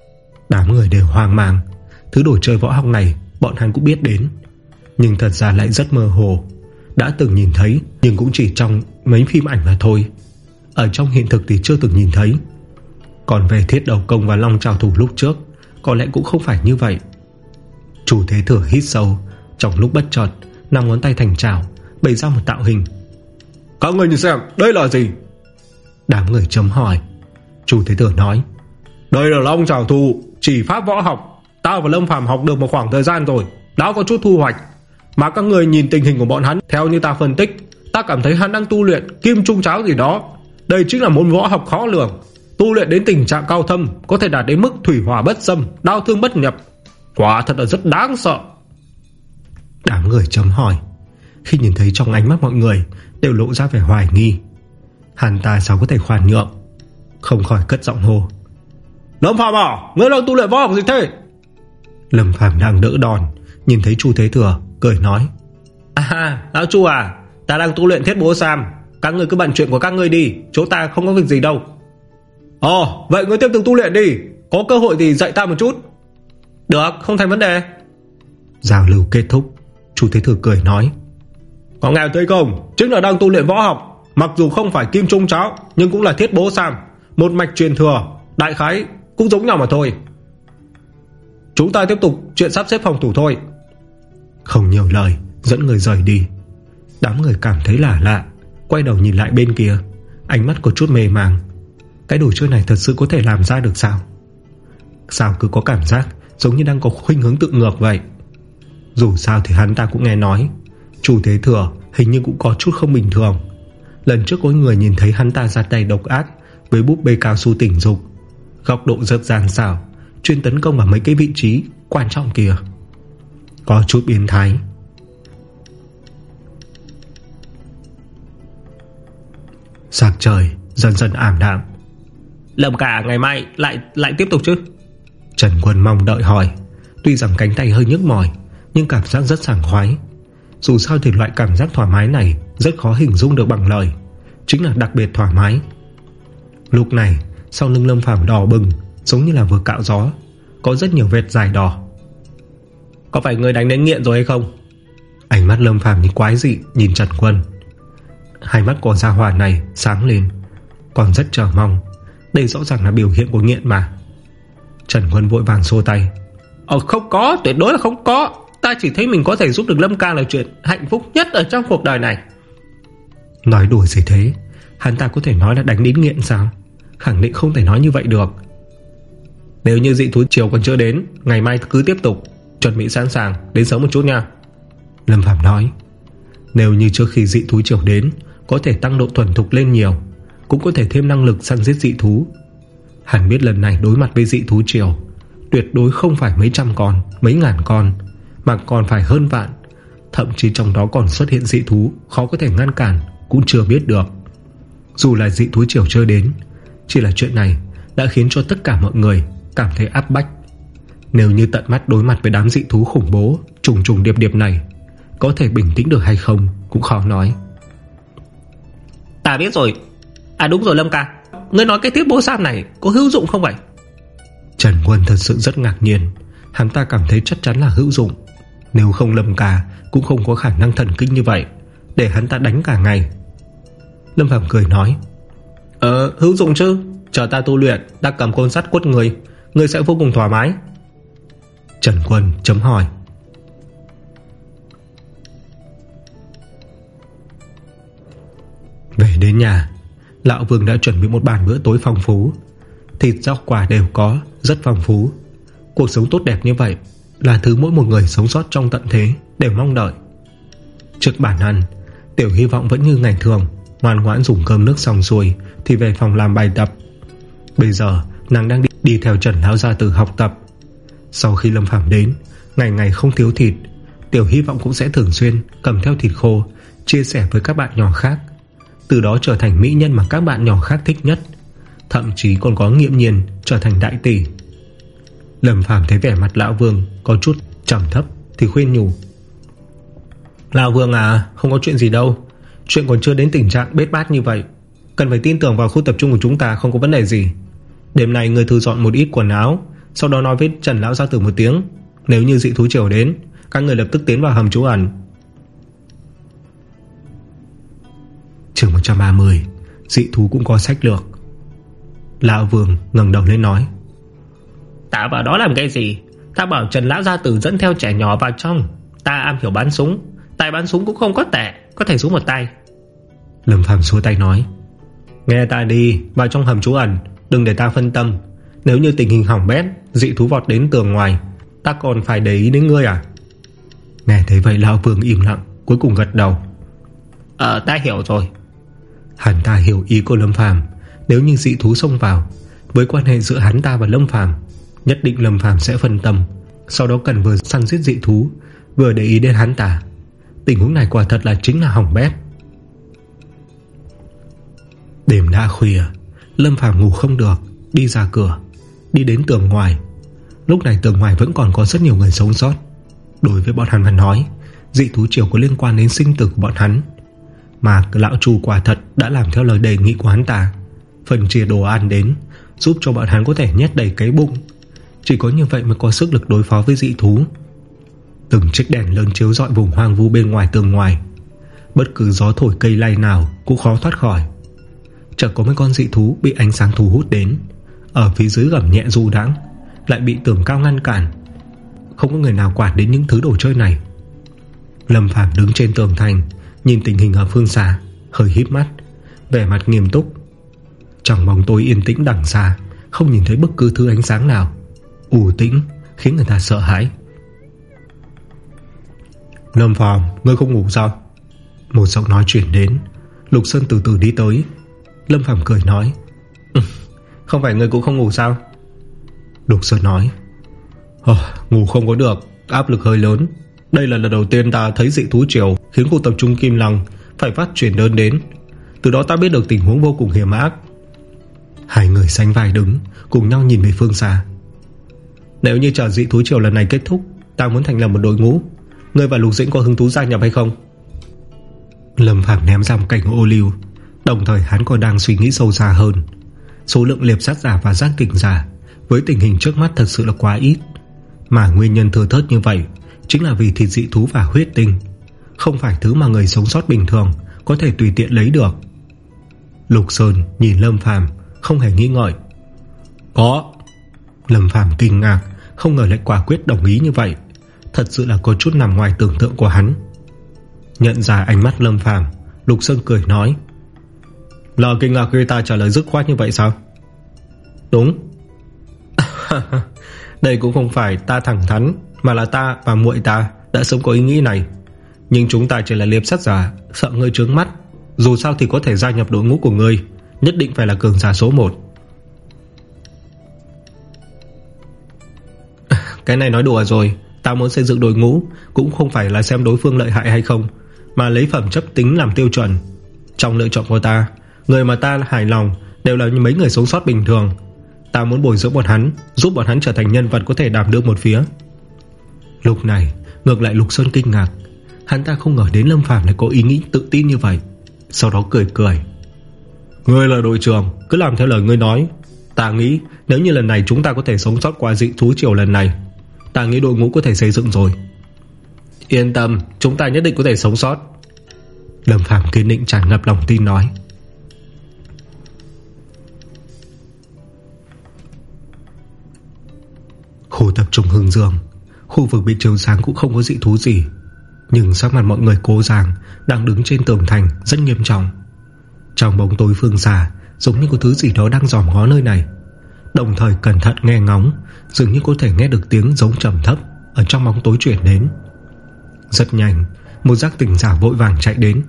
Đám người đều hoang mang. Thứ đồ chơi võ học này bọn hắn cũng biết đến. Nhưng thật ra lại rất mơ hồ. Đã từng nhìn thấy Nhưng cũng chỉ trong mấy phim ảnh mà thôi. Ở trong hiện thực thì chưa từng nhìn thấy. Còn về thiết đầu công và long trào thủ lúc trước Có lẽ cũng không phải như vậy. Chủ thế thừa hít sâu Trong lúc bất chợt năm ngón tay thành trào Bày ra một tạo hình Các người nhìn xem đây là gì? Đám người chấm hỏi. Chủ thế thừa nói Đây là long trào thủ Chỉ pháp võ học. Tao và Lâm Phàm học được một khoảng thời gian rồi Đã có chút thu hoạch. Mà các người nhìn tình hình của bọn hắn Theo như ta phân tích Ta cảm thấy hắn đang tu luyện kim trung cháo gì đó. Đây chính là môn võ học khó lường. Tu luyện đến tình trạng cao thâm Có thể đạt đến mức thủy hỏa bất xâm Đao thương bất nhập. Quả thật là rất đáng sợ. Đám người chấm hỏi Khi nhìn thấy trong ánh mắt mọi người Đều lộ ra vẻ hoài nghi. Hắn ta sao có thể khoản nhượng Không khỏi cất giọng hô. Lâm Phạm à Ngươi đang tu luyện võ học gì thế? Lâm Phàm đang đỡ đòn Nhìn thấy Chu Thế Thừa cười nói. À lão Chu à Ta đang tu luyện thiết bố Sam. Các người cứ bận chuyện của các người đi Chỗ ta không có việc gì đâu. Ồ vậy ngươi tiếp tục tu luyện đi Có cơ hội thì dạy ta một chút. Được không thành vấn đề. Giao lưu kết thúc Chu Thế Thừa cười nói có nghe thấy không? Chính là đang tu luyện võ học. Mặc dù không phải kim trung cháo, Nhưng cũng là thiết bố Sam. Một mạch truyền thừa, Đại khái, cũng giống nhau mà thôi. Chúng ta tiếp tục chuyện sắp xếp phòng thủ thôi. Không nhiều lời, Dẫn người rời đi. Đám người cảm thấy lạ lạ, Quay đầu nhìn lại bên kia. Ánh mắt có chút mê màng Cái đồ chơi này thật sự có thể làm ra được sao? Sao cứ có cảm giác Giống như đang có khuynh hướng tự ngược vậy? Dù sao thì hắn ta cũng nghe nói Chủ thế thừa hình như cũng có chút không bình thường. Lần trước có người nhìn thấy hắn ta ra tay độc ác Với búp bê cao su tỉnh dục Góc độ rất gian xảo Chuyên tấn công vào mấy cái vị trí Quan trọng kìa Có chút biến thái. Sạc trời dần dần ảm đạm. Lâm cả ngày mai lại lại tiếp tục chứ? Trần Quân mong đợi hỏi. Tuy rằng cánh tay hơi nhức mỏi Nhưng cảm giác rất sảng khoái dù sao thì loại cảm giác thoải mái này Rất khó hình dung được bằng lời. Chính là đặc biệt thoải mái. Lúc này, sau lưng lâm phàm đỏ bừng, Giống như là vừa cạo gió, Có rất nhiều vệt dài đỏ. Có phải người đánh đến nghiện rồi hay không? Ánh mắt lâm phàm như quái dị Nhìn Trần Quân Hai mắt của gia hòa này sáng lên, Còn rất chờ mong. Đây rõ ràng là biểu hiện của nghiện mà. Trần Quân vội vàng xô tay. Ờ không có, tuyệt đối là không có. Ta chỉ thấy mình có thể giúp được Lâm ca là chuyện Hạnh phúc nhất ở trong cuộc đời này. Nói đùa gì thế? Hắn ta có thể nói là đánh đến nghiện sao? Khẳng định không thể nói như vậy được. Nếu như dị thú chiều còn chưa đến Ngày mai cứ tiếp tục Chuẩn bị sẵn sàng đến sớm một chút nha. Lâm Phạm nói Nếu như trước khi dị thú chiều đến Có thể tăng độ thuần thục lên nhiều Cũng có thể thêm năng lực săn giết dị thú. Hắn biết lần này đối mặt với dị thú chiều Tuyệt đối không phải mấy trăm con Mấy ngàn con Mà còn phải hơn vạn. Thậm chí trong đó còn xuất hiện dị thú Khó có thể ngăn cản Cũng chưa biết được. Dù là dị thú chiều chưa đến chỉ là chuyện này đã khiến cho tất cả mọi người cảm thấy áp bách. Nếu như tận mắt đối mặt với đám dị thú khủng bố Trùng trùng điệp điệp này Có thể bình tĩnh được hay không Cũng khó nói. Ta biết rồi. À đúng rồi Lâm ca. Ngươi nói cái tiếp bố sam này có hữu dụng không vậy? Trần Quân thật sự rất ngạc nhiên. Hắn ta cảm thấy chắc chắn là hữu dụng nếu không Lâm cả Cũng không có khả năng thần kinh như vậy, Để hắn ta đánh cả ngày. Lâm Phạm cười nói Ờ hữu dụng chứ, Chờ ta tu luyện, Ta cầm côn sắt quất người Người sẽ vô cùng thoải mái. Trần Quân chấm hỏi. Về đến nhà, Lão Vương đã chuẩn bị một bàn bữa tối phong phú. Thịt rau quả đều có, Rất phong phú. Cuộc sống tốt đẹp như vậy là thứ mỗi một người sống sót trong tận thế Đều mong đợi. Trước bản ăn Tiểu hy vọng vẫn như ngày thường Ngoan ngoãn dùng cơm nước xong xuôi Thì về phòng làm bài tập. Bây giờ nàng đang đi, đi theo Trần Lão Gia Tử học tập. Sau khi Lâm Phạm đến Ngày ngày không thiếu thịt Tiểu hy vọng cũng sẽ thường xuyên cầm theo thịt khô Chia sẻ với các bạn nhỏ khác. Từ đó trở thành mỹ nhân mà các bạn nhỏ khác thích nhất. Thậm chí còn có nghiệm nhiên Trở thành đại tỷ. Lâm Phàm thấy vẻ mặt Lão Vương Có chút trầm thấp thì khuyên nhủ. Lão Vương à Không có chuyện gì đâu. Chuyện còn chưa đến tình trạng bết bát như vậy, Cần phải tin tưởng vào khu tập trung của chúng ta không có vấn đề gì. Đêm nay người thư dọn một ít quần áo, Sau đó nói với Trần Lão Gia Tử một tiếng. Nếu như dị thú chiều đến, Các người lập tức tiến vào hầm trú ẩn. Trường 130 Dị thú cũng có sách lược. Lão Vương ngẩng đầu lên nói. Ta vào đó làm cái gì? Ta bảo Trần Lão Gia Tử dẫn theo trẻ nhỏ vào trong. Ta am hiểu bắn súng. Tài bắn súng cũng không có tệ Có thể súng một tay. Lâm Phàm xua tay nói Nghe ta đi vào trong hầm trú ẩn Đừng để ta phân tâm. Nếu như tình hình hỏng bét Dị thú vọt đến tường ngoài Ta còn phải để ý đến ngươi à? Nghe thấy vậy Lão Vương im lặng Cuối cùng gật đầu. Ờ ta hiểu rồi. Hắn ta hiểu ý của Lâm Phàm. Nếu như dị thú xông vào Với quan hệ giữa hắn ta và Lâm Phàm Nhất định Lâm Phàm sẽ phân tâm, Sau đó cần vừa săn giết dị thú, Vừa để ý đến hắn ta. Tình huống này quả thật là chính là hỏng bét. Đêm đã khuya, Lâm Phàm ngủ không được, Đi ra cửa, Đi đến tường ngoài. Lúc này tường ngoài vẫn còn có rất nhiều người sống sót. Đối với bọn hắn mà nói, Dị thú triều có liên quan đến sinh tử của bọn hắn. Mà lão chủ quả thật Đã làm theo lời đề nghị của hắn ta Phần chia đồ ăn đến, Giúp cho bọn hắn có thể nhét đầy cái bụng chỉ có như vậy mới có sức lực đối phó với dị thú. Từng chiếc đèn lớn chiếu dọi vùng hoang vu bên ngoài tường ngoài. Bất cứ gió thổi cây lay nào Cũng khó thoát khỏi. Chẳng có mấy con dị thú bị ánh sáng thu hút đến. Ở phía dưới gầm nhẹ du đáng Lại bị tường cao ngăn cản. Không có người nào quản đến những thứ đồ chơi này. Lâm Phạm đứng trên tường thành, Nhìn tình hình ở phương xa, Hơi híp mắt, Vẻ mặt nghiêm túc. Trong bóng tối yên tĩnh đằng xa, Không nhìn thấy bất cứ thứ ánh sáng nào ủ tĩnh khiến người ta sợ hãi. Lâm Phàm Ngươi không ngủ sao? Một giọng nói chuyển đến. Lục Sơn từ từ đi tới. Lâm Phàm cười nói Không phải ngươi cũng không ngủ sao? Lục Sơn nói oh, Ngủ không có được Áp lực hơi lớn. Đây là lần đầu tiên ta thấy dị thú triều Khiến khu tập trung Kim Lăng Phải phát chuyển đơn đến. Từ đó ta biết được tình huống vô cùng hiểm ác. Hai người xanh vai đứng Cùng nhau nhìn về phương xa. Nếu như chờ dị thú triều lần này kết thúc Ta muốn thành lập một đội ngũ. Ngươi và Lục Dĩnh có hứng thú gia nhập hay không? Lâm Phạm ném ra một cảnh ô liu. Đồng thời hắn còn đang suy nghĩ sâu xa hơn. Số lượng liệp sát giả và giác kình giả Với tình hình trước mắt thật sự là quá ít. Mà nguyên nhân thừa thớt như vậy Chính là vì thịt dị thú và huyết tinh. Không phải thứ mà người sống sót bình thường Có thể tùy tiện lấy được. Lục Sơn nhìn Lâm Phàm Không hề nghĩ ngợi Có. Lâm Phàm kinh ngạc không ngờ lại quả quyết đồng ý như vậy. Thật sự là có chút nằm ngoài tưởng tượng của hắn. Nhận ra ánh mắt Lâm Phàm, Lục Sơn cười nói Lờ kinh ngạc khi ta trả lời dứt khoát như vậy sao? Đúng. Đây cũng không phải ta thẳng thắn, Mà là ta và muội ta Đã sống có ý nghĩ này. Nhưng chúng ta chỉ là liệp sát giả, Sợ ngươi trướng mắt. Dù sao thì có thể gia nhập đội ngũ của ngươi, Nhất định phải là cường giả số 1 Cái này nói đùa rồi, tao muốn xây dựng đội ngũ, Cũng không phải là xem đối phương lợi hại hay không, Mà lấy phẩm chấp tính làm tiêu chuẩn. Trong lựa chọn của ta, Người mà ta hài lòng Đều là mấy người sống sót bình thường. Ta muốn bồi dưỡng bọn hắn, Giúp bọn hắn trở thành nhân vật có thể đảm đương một phía. Lúc này, Ngược lại Lục Sơn kinh ngạc. Hắn ta không ngờ đến Lâm Phàm lại có ý nghĩ tự tin như vậy, Sau đó cười cười. Ngươi là đội trưởng, Cứ làm theo lời ngươi nói. Ta nghĩ, nếu như lần này chúng ta có thể sống sót qua dị thú triều lần này Ta nghĩ đội ngũ có thể xây dựng rồi. Yên tâm, Chúng ta nhất định có thể sống sót. Lâm Phàm kiên định tràn ngập lòng tin nói. Khu tập trung Hương Dương, Khu vực bị chiếu sáng cũng không có dị thú gì, Nhưng sắc mặt mọi người cố ràng Đang đứng trên tường thành rất nghiêm trọng. Trong bóng tối phương xa, Giống như có thứ gì đó đang dòm ngó nơi này. Đồng thời cẩn thận nghe ngóng Dường như có thể nghe được tiếng giống trầm thấp Ở trong bóng tối chuyển đến. Rất nhanh Một giác tỉnh giả vội vàng chạy đến.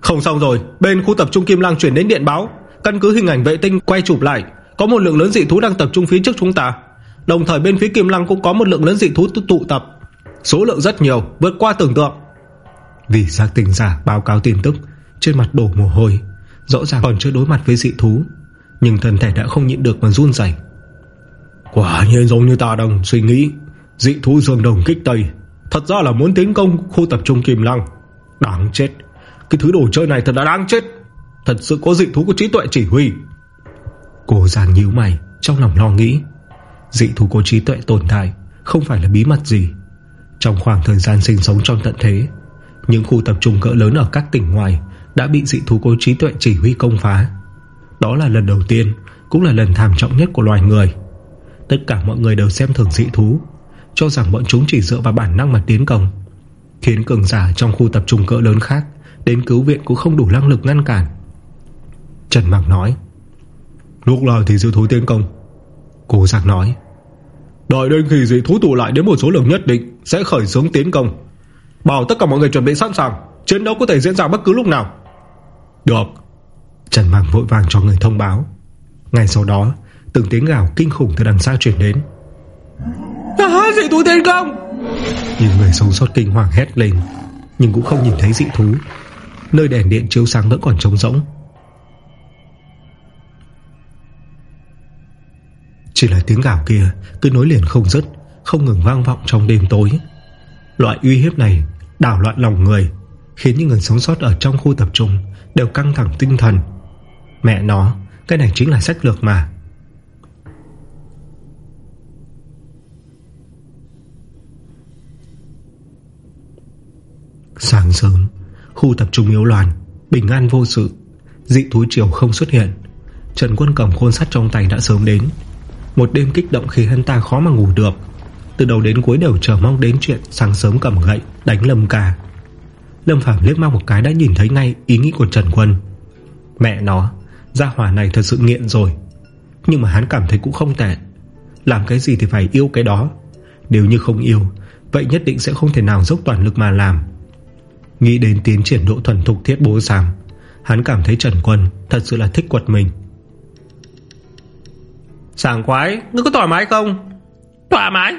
Không xong rồi Bên khu tập trung Kim Lang chuyển đến điện báo. Căn cứ hình ảnh vệ tinh quay chụp lại Có một lượng lớn dị thú đang tập trung phía trước chúng ta. Đồng thời bên phía Kim Lăng cũng có một lượng lớn dị thú tụ tập. Số lượng rất nhiều Vượt qua tưởng tượng. Vì giác tỉnh giả báo cáo tin tức Trên mặt đổ mồ hôi Rõ ràng còn chưa đối mặt với dị thú nhưng thân thể đã không nhịn được mà run dày Quả nhiên giống như ta đang suy nghĩ, Dị thú dương đồng kích tây, Thật ra là muốn tiến công khu tập trung Kim Lăng. Đáng chết, Cái thứ đồ chơi này thật là đáng chết. Thật sự có dị thú có trí tuệ chỉ huy. Cô giàn nhíu mày, Trong lòng lo nghĩ. Dị thú có trí tuệ tồn tại, Không phải là bí mật gì. Trong khoảng thời gian sinh sống trong tận thế, Những khu tập trung cỡ lớn ở các tỉnh ngoài Đã bị dị thú có trí tuệ chỉ huy công phá. Đó là lần đầu tiên Cũng là lần thảm trọng nhất của loài người. Tất cả mọi người đều xem thường dị thú Cho rằng bọn chúng chỉ dựa vào bản năng mà tiến công. Khiến cường giả trong khu tập trung cỡ lớn khác Đến cứu viện cũng không đủ năng lực ngăn cản. Trần Mạc nói Lúc nào thì dị thú tiến công? Cố giặc nói Đợi đến khi dị thú tụ lại đến một số lượng nhất định Sẽ khởi xướng tiến công. Bảo tất cả mọi người chuẩn bị sẵn sàng Chiến đấu có thể diễn ra bất cứ lúc nào. Được Trần Mạc vội vàng cho người thông báo. Ngay sau đó Từng tiếng gào kinh khủng từ đằng xa chuyển đến. À dị thú tiến công Nhiều người sống sót kinh hoàng hét lên Nhưng cũng không nhìn thấy dị thú. Nơi đèn điện chiếu sáng vẫn còn trống rỗng. Chỉ là tiếng gào kia Cứ nối liền không dứt Không ngừng vang vọng trong đêm tối. Loại uy hiếp này đảo loạn lòng người Khiến những người sống sót ở trong khu tập trung Đều căng thẳng tinh thần Mẹ nó, Cái này chính là sách lược mà. Sáng sớm, Khu tập trung yếu loạn, Bình an vô sự, Dị thú triều không xuất hiện. Trần quân cầm khôn sắt trong tay đã sớm đến. Một đêm kích động khi hắn ta khó mà ngủ được. Từ đầu đến cuối đều chờ mong đến chuyện Sáng sớm cầm gậy, đánh Lâm ca. Lâm Phạm liếc mang một cái đã nhìn thấy ngay Ý nghĩ của Trần Quân. Mẹ nó Gia hỏa này thật sự nghiện rồi. Nhưng mà hắn cảm thấy cũng không tệ. Làm cái gì thì phải yêu cái đó. Nếu như không yêu Vậy nhất định sẽ không thể nào dốc toàn lực mà làm. Nghĩ đến tiến triển độ thuần thục thiết bố giam Hắn cảm thấy Trần Quân Thật sự là thích quật mình. Sảng khoái Ngươi có thoải mái không? Thoải mái.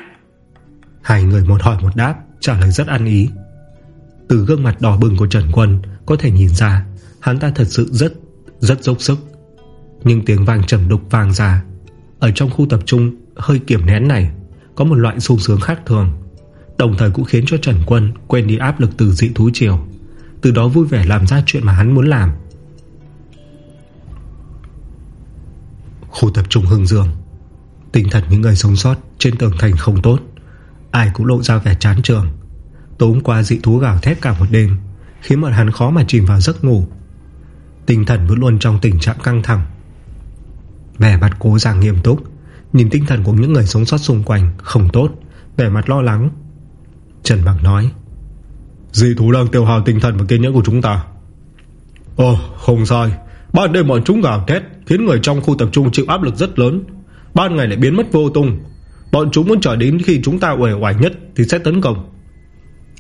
Hai người một hỏi một đáp Trả lời rất ăn ý. Từ gương mặt đỏ bừng của Trần Quân Có thể nhìn ra Hắn ta thật sự rất rất dốc sức. Nhưng tiếng vàng trầm đục vàng ra. Ở trong khu tập trung hơi kiểm nén này, Có một loại sung sướng khác thường. Đồng thời cũng khiến cho Trần Quân Quên đi áp lực từ dị thú triều. Từ đó vui vẻ làm ra chuyện mà hắn muốn làm. Khu tập trung Hưng Dương. Tinh thần những người sống sót Trên tường thành không tốt. Ai cũng lộ ra vẻ chán trường. Tối hôm qua dị thú gào thét cả một đêm, Khiến bọn hắn khó mà chìm vào giấc ngủ. Tinh thần vẫn luôn trong tình trạng căng thẳng. Vẻ mặt cố giảng nghiêm túc Nhìn tinh thần của những người sống sót xung quanh Không tốt Vẻ mặt lo lắng. Trần Bằng nói Dị thú đang tiêu hào tinh thần và kiên nhẫn của chúng ta. Ồ không sai. Ban đêm bọn chúng gào thét Khiến người trong khu tập trung chịu áp lực rất lớn. Ban ngày lại biến mất vô tung. Bọn chúng muốn chờ đến khi chúng ta uể oải nhất Thì sẽ tấn công.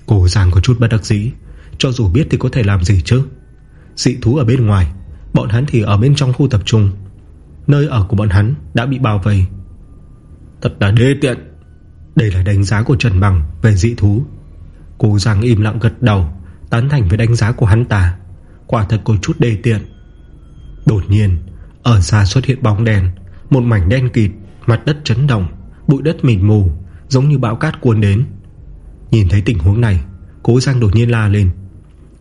Cô Giang có chút bất đắc dĩ Cho dù biết thì có thể làm gì chứ Dị thú ở bên ngoài. Bọn hắn thì ở bên trong khu tập trung. Nơi ở của bọn hắn đã bị bao vây. Thật là đê tiện. Đây là đánh giá của Trần Bằng Về dị thú. Cô Giang im lặng gật đầu, Tán thành với đánh giá của hắn ta. Quả thật có chút đê tiện. Đột nhiên, Ở xa xuất hiện bóng đèn Một mảnh đen kịt, Mặt đất chấn động, Bụi đất mịt mù, Giống như bão cát cuốn đến. Nhìn thấy tình huống này Cố Giang đột nhiên la lên.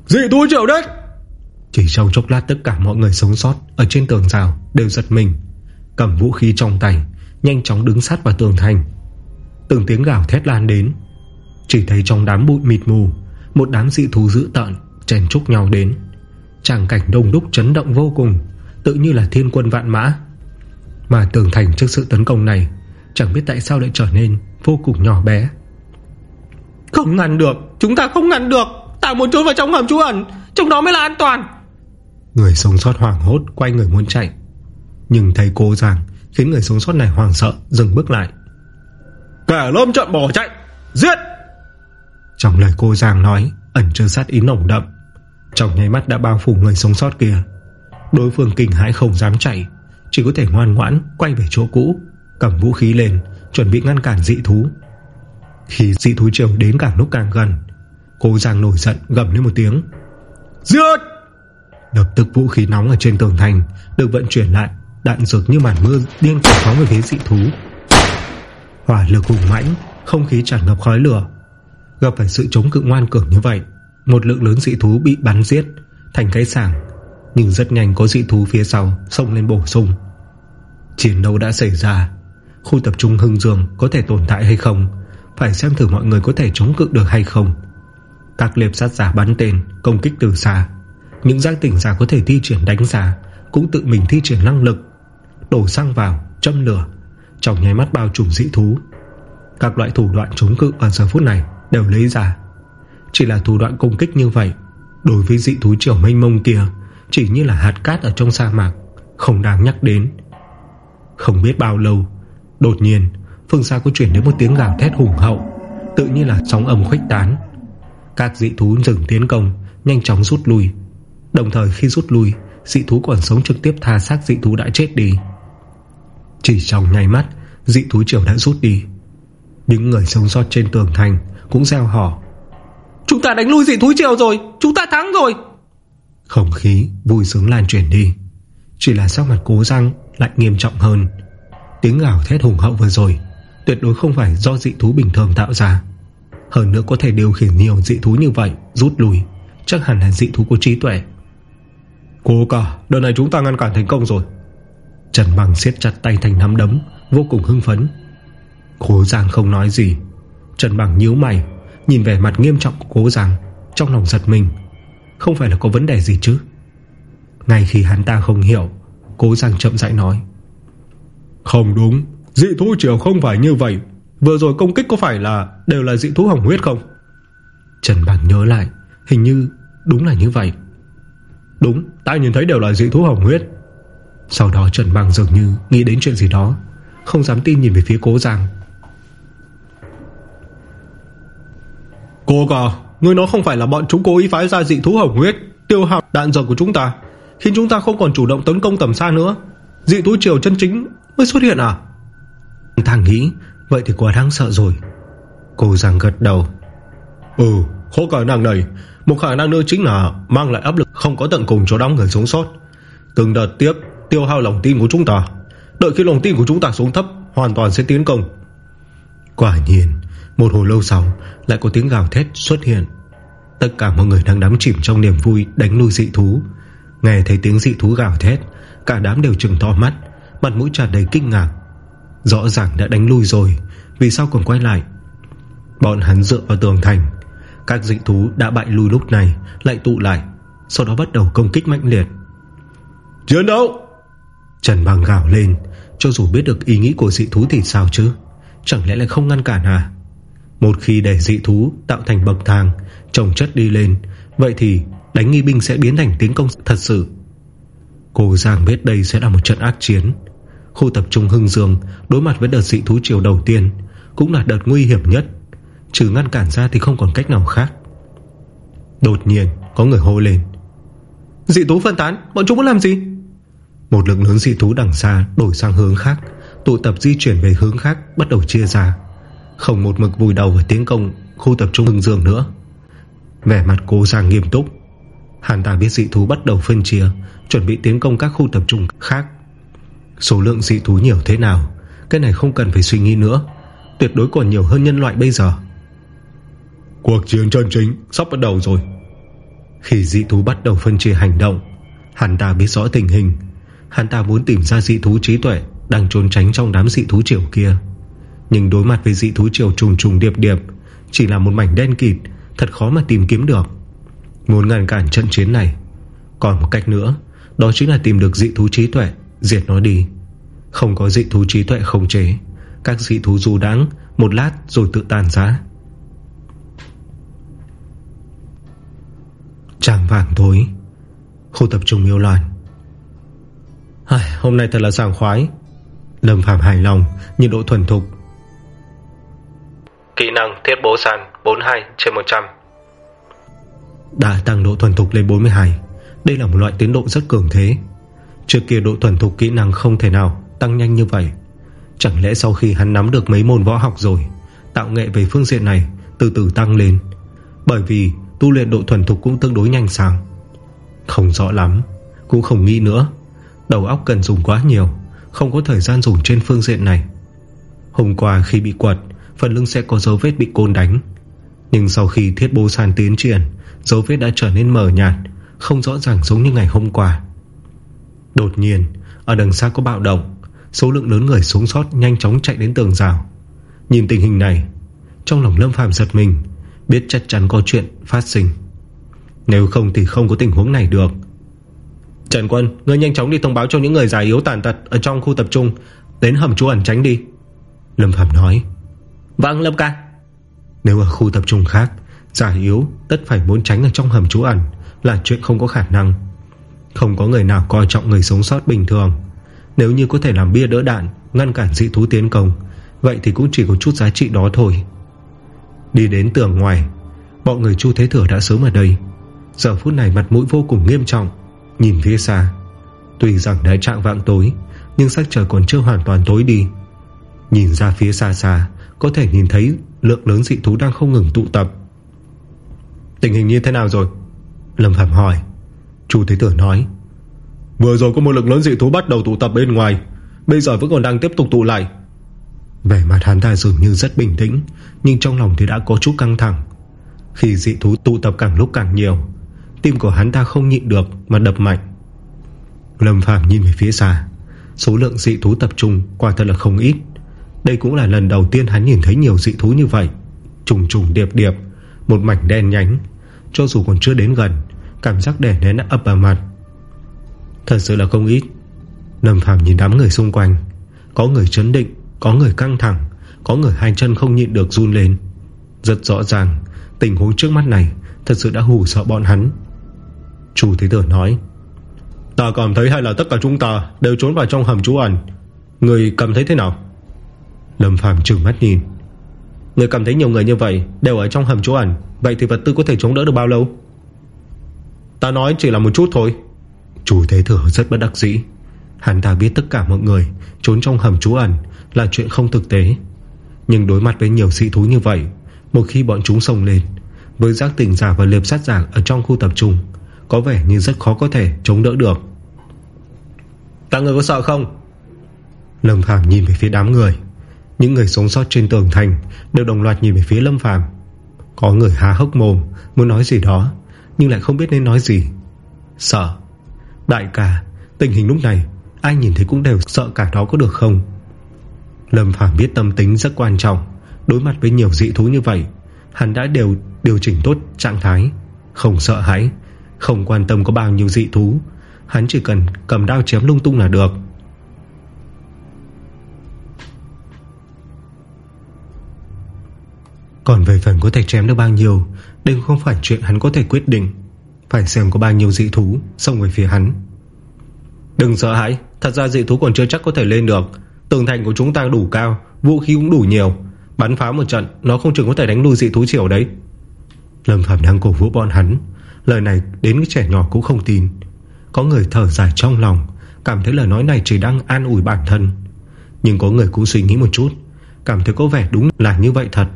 Dị thú triệu đất chỉ trong chốc lát tất cả mọi người sống sót Ở trên tường rào đều giật mình. Cầm vũ khí trong tay, Nhanh chóng đứng sát vào tường thành. Từng tiếng gào thét lan đến. Chỉ thấy trong đám bụi mịt mù, Một đám dị thú dữ tợn, Chèn chúc nhau đến. Tràng cảnh đông đúc chấn động vô cùng, Tự như là thiên quân vạn mã. Mà tường thành trước sự tấn công này, Chẳng biết tại sao lại trở nên Vô cùng nhỏ bé. Không ngăn được, Chúng ta không ngăn được. Ta muốn trốn vào trong hầm trú ẩn, Trong đó mới là an toàn. Người sống sót hoảng hốt Quay người muốn chạy. Nhưng thấy cô Giang Khiến người sống sót này hoàng sợ Dừng bước lại. Kẻ lâm trận bỏ chạy Giết! Trong lời cô Giang nói Ẩn chứa sát ý nồng đậm. Trong nháy mắt đã bao phủ người sống sót kia. Đối phương kinh hãi không dám chạy Chỉ có thể ngoan ngoãn quay về chỗ cũ Cầm vũ khí lên Chuẩn bị ngăn cản dị thú. Khi dị thú triều đến càng lúc càng gần Cô Giang nổi giận gầm lên một tiếng. Giết Lập tức vũ khí nóng ở trên tường thành, Được vận chuyển lại, Đạn dược như màn mưa điên cuồng phóng về phía dị thú. Hỏa lực hùng mãnh, Không khí tràn ngập khói lửa. Gặp phải sự chống cự ngoan cường như vậy, Một lượng lớn dị thú bị bắn giết, Thành cái sảng, Nhưng rất nhanh có dị thú phía sau Xông lên bổ sung. Chiến đấu đã xảy ra, Khu tập trung Hưng Dương có thể tồn tại hay không, Phải xem thử mọi người có thể chống cự được hay không. Các liệp sát giả bắn tên, Công kích từ xa. Những giác tỉnh giả có thể thi triển đánh giả Cũng tự mình thi triển năng lực Đổ xăng vào, châm lửa Trong nháy mắt bao trùm dị thú. Các loại thủ đoạn chống cự ở giờ phút này Đều lấy ra. Chỉ là thủ đoạn công kích như vậy Đối với dị thú triều mênh mông kia Chỉ như là hạt cát ở trong sa mạc Không đáng nhắc đến. Không biết bao lâu Đột nhiên Phương xa có chuyển đến một tiếng gào thét hùng hậu Tự như là sóng ầm khuếch tán. Các dị thú dừng tiến công Nhanh chóng rút lui. Đồng thời khi rút lui Dị thú còn sống trực tiếp tha xác dị thú đã chết đi. Chỉ trong nháy mắt Dị thú trưởng đã rút đi. Những người sống sót trên tường thành Cũng gieo hò Chúng ta đánh lui dị thú triều rồi Chúng ta thắng rồi. Không khí vui sướng lan truyền đi. Chỉ là sắc mặt cố răng lại nghiêm trọng hơn. Tiếng gào thét hùng hậu vừa rồi Tuyệt đối không phải do dị thú bình thường tạo ra. Hơn nữa có thể điều khiển nhiều dị thú như vậy Rút lui Chắc hẳn là dị thú có trí tuệ Cố cả Đợt này chúng ta ngăn cản thành công rồi. Trần Bằng siết chặt tay thành nắm đấm Vô cùng hưng phấn. Cố Giang không nói gì. Trần Bằng nhíu mày Nhìn vẻ mặt nghiêm trọng của Cố Giang Trong lòng giật mình. Không phải là có vấn đề gì chứ? Ngay khi hắn ta không hiểu Cố Giang chậm rãi nói. Không đúng Dị thú triều không phải như vậy. Vừa rồi công kích có phải là Đều là dị thú hỏng huyết không? Trần Bằng nhớ lại Hình như đúng là như vậy Đúng ta nhìn thấy đều là dị thú hỏng huyết. Sau đó Trần Bằng dường như Nghĩ đến chuyện gì đó Không dám tin nhìn về phía cố Giang. Cô cả Ngươi nói không phải là bọn chúng cố ý phái ra dị thú hỏng huyết Tiêu hao đạn dược của chúng ta Khiến chúng ta không còn chủ động tấn công tầm xa nữa. Dị thú triều chân chính mới xuất hiện à? Thằng nghĩ Vậy thì quá đáng sợ rồi. Cô Giang gật đầu. Ừ khó khả năng này Một khả năng nữa chính là Mang lại áp lực không có tận cùng cho đám người sống sót. Từng đợt tiếp Tiêu hao lòng tin của chúng ta. Đợi khi lòng tin của chúng ta xuống thấp, Hoàn toàn sẽ tiến công. Quả nhiên, Một hồi lâu sau, Lại có tiếng gào thét xuất hiện. Tất cả mọi người đang đắm chìm trong niềm vui Đánh lui dị thú. Nghe thấy tiếng dị thú gào thét, Cả đám đều trừng to mắt, Mặt mũi tràn đầy kinh ngạc. Rõ ràng đã đánh lui rồi, Vì sao còn quay lại? Bọn hắn dựa vào tường thành các dị thú đã bại lui lúc này Lại tụ lại Sau đó bắt đầu công kích mạnh liệt. Chiến đấu! Trần Bằng gào lên Cho dù biết được ý nghĩ của dị thú thì sao chứ? Chẳng lẽ lại không ngăn cản à Một khi để dị thú tạo thành bậc thang Trồng chất đi lên Vậy thì đánh nghi binh sẽ biến thành tiến công thật sự. Cô Giang biết đây sẽ là một trận ác chiến. Khu tập trung Hưng Dương Đối mặt với đợt dị thú chiều đầu tiên Cũng là đợt nguy hiểm nhất Trừ ngăn cản ra thì không còn cách nào khác. Đột nhiên, có người hô lên. Dị thú phân tán, Bọn chúng muốn làm gì? Một lượng lớn dị thú đằng xa đổi sang hướng khác, Tụ tập di chuyển về hướng khác, Bắt đầu chia ra. Không một mực vùi đầu vào tiến công Khu tập trung Hưng Dương nữa. Vẻ mặt cố Giang nghiêm túc. Hàn ta biết dị thú bắt đầu phân chia, Chuẩn bị tiến công các khu tập trung khác. Số lượng dị thú nhiều thế nào, Cái này không cần phải suy nghĩ nữa. Tuyệt đối còn nhiều hơn nhân loại bây giờ. Cuộc chiến chân chính Sắp bắt đầu rồi. Khi dị thú bắt đầu phân chia hành động, Hắn ta biết rõ tình hình. Hắn ta muốn tìm ra dị thú trí tuệ Đang trốn tránh trong đám dị thú triều kia. Nhưng đối mặt với dị thú triều trùng trùng điệp điệp, Chỉ là một mảnh đen kịt, Thật khó mà tìm kiếm được. Muốn ngăn cản trận chiến này, Còn một cách nữa, Đó chính là tìm được dị thú trí tuệ, Diệt nó đi. Không có dị thú trí tuệ không chế, Các dị thú dù đáng, Một lát rồi tự tàn giá Tràng vàng tối Khu tập trung yêu loạn Ai, Hôm nay thật là sảng khoái. Lâm Phạm hài lòng Nhiệt độ thuần thục. Kỹ năng thiết bố sàn 42 trên 100 Đã tăng độ thuần thục lên 42 Đây là một loại tiến độ rất cường thế. Trước kia độ thuần thục kỹ năng không thể nào Tăng nhanh như vậy. Chẳng lẽ sau khi hắn nắm được mấy môn võ học rồi Tạo nghệ về phương diện này Từ từ tăng lên? Bởi vì tu luyện độ thuần thục cũng tương đối nhanh sang Không rõ lắm, Cũng không nghĩ nữa. Đầu óc cần dùng quá nhiều, Không có thời gian dùng trên phương diện này. Hôm qua khi bị quật, Phần lưng sẽ có dấu vết bị côn đánh. Nhưng sau khi thiết bố sàn tiến triển, Dấu vết đã trở nên mờ nhạt, Không rõ ràng giống như ngày hôm qua. Đột nhiên, Ở đằng xa có bạo động, Số lượng lớn người sống sót nhanh chóng chạy đến tường rào. Nhìn tình hình này, Trong lòng Lâm Phàm giật mình. Biết chắc chắn có chuyện phát sinh. Nếu không thì không có tình huống này được. Trần Quân Ngươi nhanh chóng đi thông báo cho những người già yếu tàn tật Ở trong khu tập trung. Đến hầm trú ẩn tránh đi. Lâm Phạm nói. Vâng Lâm ca. Nếu ở khu tập trung khác Già yếu tất phải muốn tránh ở trong hầm trú ẩn Là chuyện không có khả năng. Không có người nào coi trọng người sống sót bình thường. Nếu như có thể làm bia đỡ đạn Ngăn cản dị thú tiến công Vậy thì cũng chỉ có chút giá trị đó thôi Đi đến tường ngoài. Bọn người Chu Thế Thừa đã sớm ở đây. Giờ phút này mặt mũi vô cùng nghiêm trọng, Nhìn phía xa. Tuy rằng đã trạng vạng tối, Nhưng sắc trời còn chưa hoàn toàn tối đi. Nhìn ra phía xa xa, Có thể nhìn thấy lượng lớn dị thú đang không ngừng tụ tập. Tình hình như thế nào rồi? Lâm Phạm hỏi. Chu Thế Tử nói. Vừa rồi có một lượng lớn dị thú bắt đầu tụ tập bên ngoài, Bây giờ vẫn còn đang tiếp tục tụ lại. Vẻ mặt hắn ta dường như rất bình tĩnh, Nhưng trong lòng thì đã có chút căng thẳng. Khi dị thú tụ tập càng lúc càng nhiều, Tim của hắn ta không nhịn được Mà đập mạnh. Lâm Phạm nhìn về phía xa, Số lượng dị thú tập trung quả thật là không ít. Đây cũng là lần đầu tiên hắn nhìn thấy nhiều dị thú như vậy. Trùng trùng điệp điệp, Một mảnh đen nhánh, Cho dù còn chưa đến gần, Cảm giác đè nén đã ập vào mặt. Thật sự là không ít. Lâm Phạm nhìn đám người xung quanh, Có người chấn định có người căng thẳng, Có người hai chân không nhịn được run lên. Rất rõ ràng, Tình huống trước mắt này Thật sự đã hù sợ bọn hắn. Chủ Thế Tử nói, Ta cảm thấy hay là tất cả chúng ta Đều trốn vào trong hầm trú ẩn. Người cảm thấy thế nào? Lâm Phàm trừng mắt nhìn. Người cảm thấy nhiều người như vậy Đều ở trong hầm trú ẩn, Vậy thì vật tư có thể chống đỡ được bao lâu? Ta nói chỉ là một chút thôi. Chủ Thế tử rất bất đắc dĩ. Hắn ta biết tất cả mọi người Trốn trong hầm trú ẩn là chuyện không thực tế. Nhưng đối mặt với nhiều sĩ thú như vậy Một khi bọn chúng sông lên Với giác tình giả và liệp sát giả ở trong khu tập trung Có vẻ như rất khó có thể chống đỡ được. Các người có sợ không? Lâm Phàm nhìn về phía đám người. Những người sống sót trên tường thành Đều đồng loạt nhìn về phía Lâm Phàm. Có người há hốc mồm Muốn nói gì đó Nhưng lại không biết nên nói gì. Sợ. Đại ca Tình hình lúc này Ai nhìn thấy cũng đều sợ cả đó có được không Lâm Phàm biết tâm tính rất quan trọng. Đối mặt với nhiều dị thú như vậy, Hắn đã đều điều chỉnh tốt trạng thái. Không sợ hãi, Không quan tâm có bao nhiêu dị thú, Hắn chỉ cần cầm đao chém lung tung là được. Còn về phần có thể chém được bao nhiêu, Đây không phải chuyện hắn có thể quyết định. Phải xem có bao nhiêu dị thú Xông về phía hắn. Đừng sợ hãi, Thật ra dị thú còn chưa chắc có thể lên được. Tường thành của chúng ta đủ cao, Vũ khí cũng đủ nhiều. Bắn phá một trận, Nó không chừng có thể đánh lui dị thú triều đấy. Lâm Phạm đang cổ vũ bọn hắn. Lời này đến cái trẻ nhỏ cũng không tin. Có người thở dài trong lòng, Cảm thấy lời nói này chỉ đang an ủi bản thân. Nhưng có người cũng suy nghĩ một chút, Cảm thấy có vẻ đúng là như vậy thật.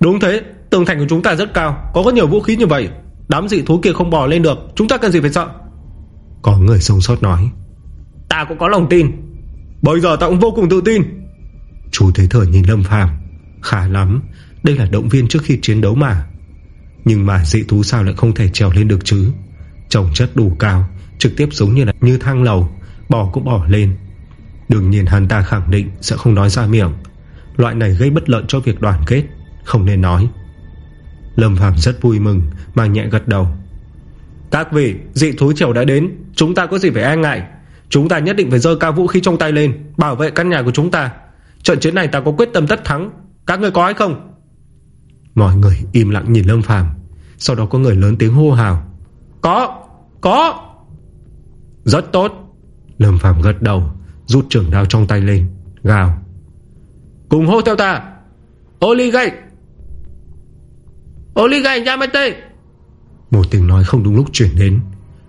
Đúng thế, Tường thành của chúng ta rất cao, Có có nhiều vũ khí như vậy. Đám dị thú kia không bỏ lên được, Chúng ta cần gì phải sợ? Có người sống sót nói. Ta cũng có lòng tin. Bây giờ ta cũng vô cùng tự tin. Chú Thế thời nhìn Lâm Phàm. Khá lắm, Đây là động viên trước khi chiến đấu mà. Nhưng mà dị thú sao lại không thể trèo lên được chứ? Trồng chất đủ cao, Trực tiếp giống như là như thang lầu Bỏ cũng bỏ lên. Đương nhiên hắn ta khẳng định sẽ không nói ra miệng. Loại này gây bất lợi cho việc đoàn kết, Không nên nói. Lâm Phàm rất vui mừng, Mà nhẹ gật đầu. Các vị, dị thú trèo đã đến, Chúng ta có gì phải e ngại? Chúng ta nhất định phải dơ cao vũ khí trong tay lên Bảo vệ căn nhà của chúng ta. Trận chiến này ta có quyết tâm tất thắng. Các người có hay không? Mọi người im lặng nhìn Lâm Phàm. Sau đó có người lớn tiếng hô hào. Có, có. Rất tốt. Lâm Phàm gật đầu Rút trưởng đao trong tay lên Gào. Cùng hô theo ta. Oligay Oligay Yamete. Một tiếng nói không đúng lúc chuyển đến.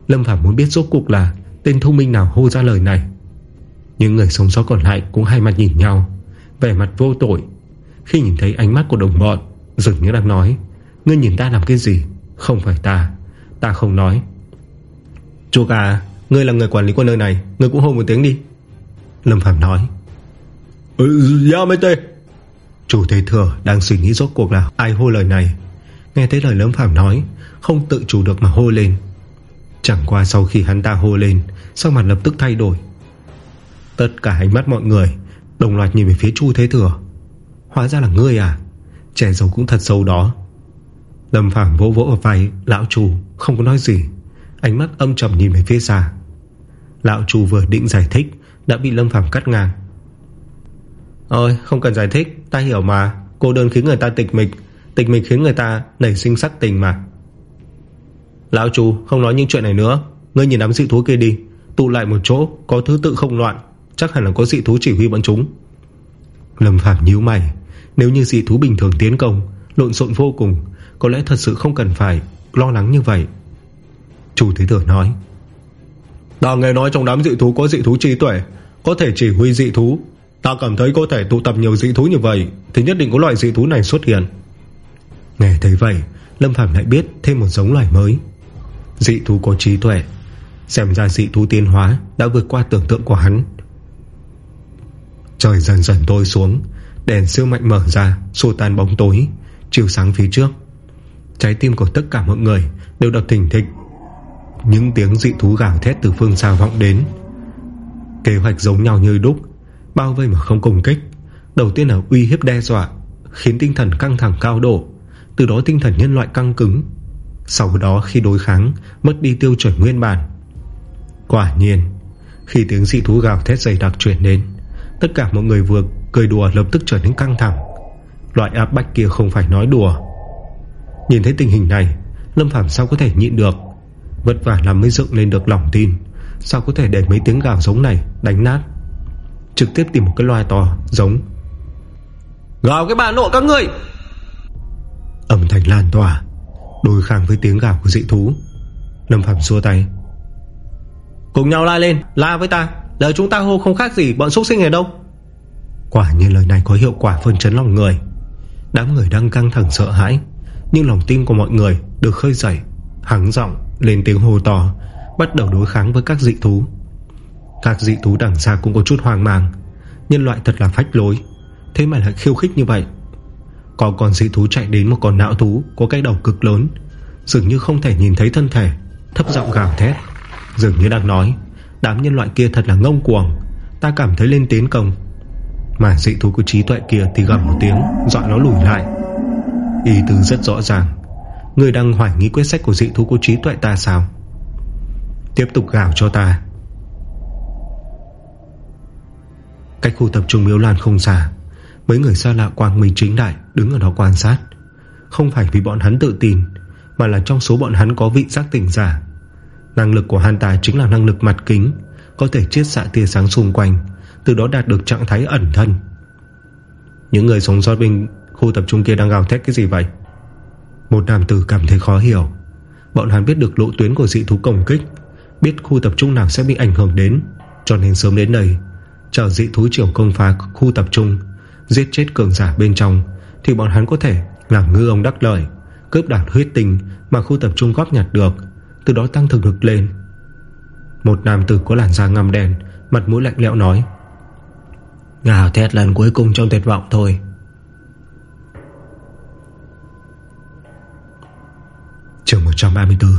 Lâm Phàm muốn biết rốt cuộc là Tên thông minh nào hô ra lời này. Những người sống sót còn lại cũng hai mặt nhìn nhau Vẻ mặt vô tội. Khi nhìn thấy ánh mắt của đồng bọn Dường như đang nói Ngươi nhìn ta làm cái gì? Không phải ta. Ta không nói. Chú cả Ngươi là người quản lý của nơi này Ngươi cũng hô một tiếng đi. Lâm Phạm nói. Ừ, Yamete Chủ thế thừa đang suy nghĩ rốt cuộc là ai hô lời này. Nghe thấy lời Lâm Phạm nói Không tự chủ được mà hô lên Chẳng qua sau khi hắn ta hô lên Sau mặt lập tức thay đổi. Tất cả ánh mắt mọi người Đồng loạt nhìn về phía Chu Thế Thừa. Hóa ra là ngươi à? Trẻ giấu cũng thật sâu đó. Lâm Phàm vỗ vỗ ở vai Lão Chu, không có nói gì. Ánh mắt âm trầm nhìn về phía xa. Lão Chu vừa định giải thích, Đã bị Lâm Phàm cắt ngang. Ôi, không cần giải thích, Ta hiểu mà. Cô đơn khiến người ta tịch mịch Tịch mịch khiến người ta nảy sinh sắc tình mà. Lão chú không nói những chuyện này nữa. Ngươi nhìn đám dị thú kia đi. Tụ lại một chỗ, có thứ tự không loạn. Chắc hẳn là có dị thú chỉ huy bọn chúng. Lâm Phạm nhíu mày. Nếu như dị thú bình thường tiến công, Lộn xộn vô cùng, Có lẽ thật sự không cần phải lo lắng như vậy. Chủ Thế tử nói. Ta nghe nói trong đám dị thú có dị thú trí tuệ, Có thể chỉ huy dị thú. Ta cảm thấy có thể tụ tập nhiều dị thú như vậy, Thì nhất định có loại dị thú này xuất hiện. Nghe thấy vậy, Lâm Phạm lại biết thêm một giống loài mới. Dị thú có trí tuệ. Xem ra dị thú tiến hóa Đã vượt qua tưởng tượng của hắn. Trời dần dần tối xuống, Đèn siêu mạnh mở ra Xô tan bóng tối, Chiều sáng phía trước. Trái tim của tất cả mọi người Đều đập thỉnh thịch. Những tiếng dị thú gào thét từ phương xa vọng đến. Kế hoạch giống nhau như đúc, Bao vây mà không công kích. Đầu tiên là uy hiếp đe dọa, Khiến tinh thần căng thẳng cao độ. Từ đó tinh thần nhân loại căng cứng sau đó khi đối kháng Mất đi tiêu chuẩn nguyên bản. Quả nhiên Khi tiếng dị thú gào thét dày đặc chuyển đến Tất cả mọi người vừa cười đùa lập tức trở nên căng thẳng. Loại áp bách kia không phải nói đùa. Nhìn thấy tình hình này Lâm Phàm sao có thể nhịn được? Vất vả làm mới dựng lên được lòng tin. Sao có thể để mấy tiếng gào giống này Đánh nát? Trực tiếp tìm một cái loa to giống. Gào cái bà nội các người Âm thanh lan tỏa Đối kháng với tiếng gào của dị thú. Lâm Phạm xua tay. Cùng nhau la lên La với ta. Lời chúng ta hô không khác gì bọn xuất sinh ở đâu? Quả nhiên lời này có hiệu quả phân chấn lòng người. Đám người đang căng thẳng sợ hãi Nhưng lòng tin của mọi người được khơi dậy Hắng giọng lên tiếng hô to Bắt đầu đối kháng với các dị thú. Các dị thú đằng xa cũng có chút hoang mang Nhân loại thật là phách lối Thế mà lại khiêu khích như vậy có con dị thú chạy đến một con não thú Có cái đầu cực lớn, Dường như không thể nhìn thấy thân thể, Thấp giọng gào thét. Dường như đang nói, Đám nhân loại kia thật là ngông cuồng, Ta cảm thấy lên tiến công. Mà dị thú của trí tuệ kia thì gầm một tiếng, Dọa nó lùi lại. Ý tứ rất rõ ràng Người đang hoài nghi quyết sách của dị thú của trí tuệ ta sao? Tiếp tục gào cho ta. Cách khu tập trung miếu lan không xa Mấy người xa lạ quang minh chính đại Đứng ở đó quan sát. Không phải vì bọn hắn tự tin, Mà là trong số bọn hắn có vị giác tỉnh giả. Năng lực của hắn ta chính là năng lực mặt kính, Có thể chiết xạ tia sáng xung quanh, Từ đó đạt được trạng thái ẩn thân. Những người sống sót bên Khu tập trung kia đang gào thét cái gì vậy? Một nam tử cảm thấy khó hiểu. Bọn hắn biết được lộ tuyến của dị thú công kích, Biết khu tập trung nào sẽ bị ảnh hưởng đến, Cho nên sớm đến đây Chờ dị thú trưởng công phá khu tập trung Giết chết cường giả bên trong Thì bọn hắn có thể làm ngư ông đắc lợi Cướp đạt huyết tình Mà khu tập trung góp nhặt được Từ đó tăng thực lực lên. Một nam tử có làn da ngăm đen Mặt mũi lạnh lẽo nói Gào thét lần cuối cùng trong tuyệt vọng thôi. Trường 134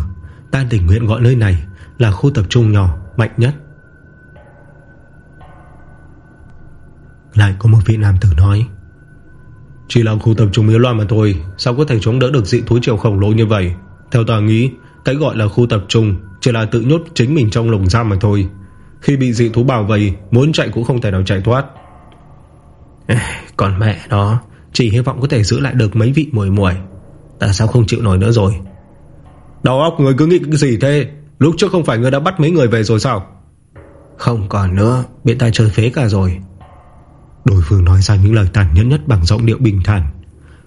Tan tình nguyện gọi nơi này Là khu tập trung nhỏ mạnh nhất Lại có một vị nam tử nói, Chỉ là khu tập trung miếu loạn mà thôi, Sao có thể chống đỡ được dị thú triều khổng lồ như vậy? Theo ta nghĩ, Cái gọi là khu tập trung Chỉ là tự nhốt chính mình trong lồng giam mà thôi. Khi bị dị thú bảo vầy Muốn chạy cũng không thể nào chạy thoát. Còn mẹ đó Chỉ hy vọng có thể giữ lại được mấy vị mùi mùi Ta sao không chịu nổi nữa rồi? Đầu óc người cứ nghĩ cái gì thế? Lúc trước không phải người đã bắt mấy người về rồi sao? Không còn nữa Bị ta chơi phế cả rồi. Đối phương nói ra những lời tàn nhẫn nhất Bằng giọng điệu bình thản.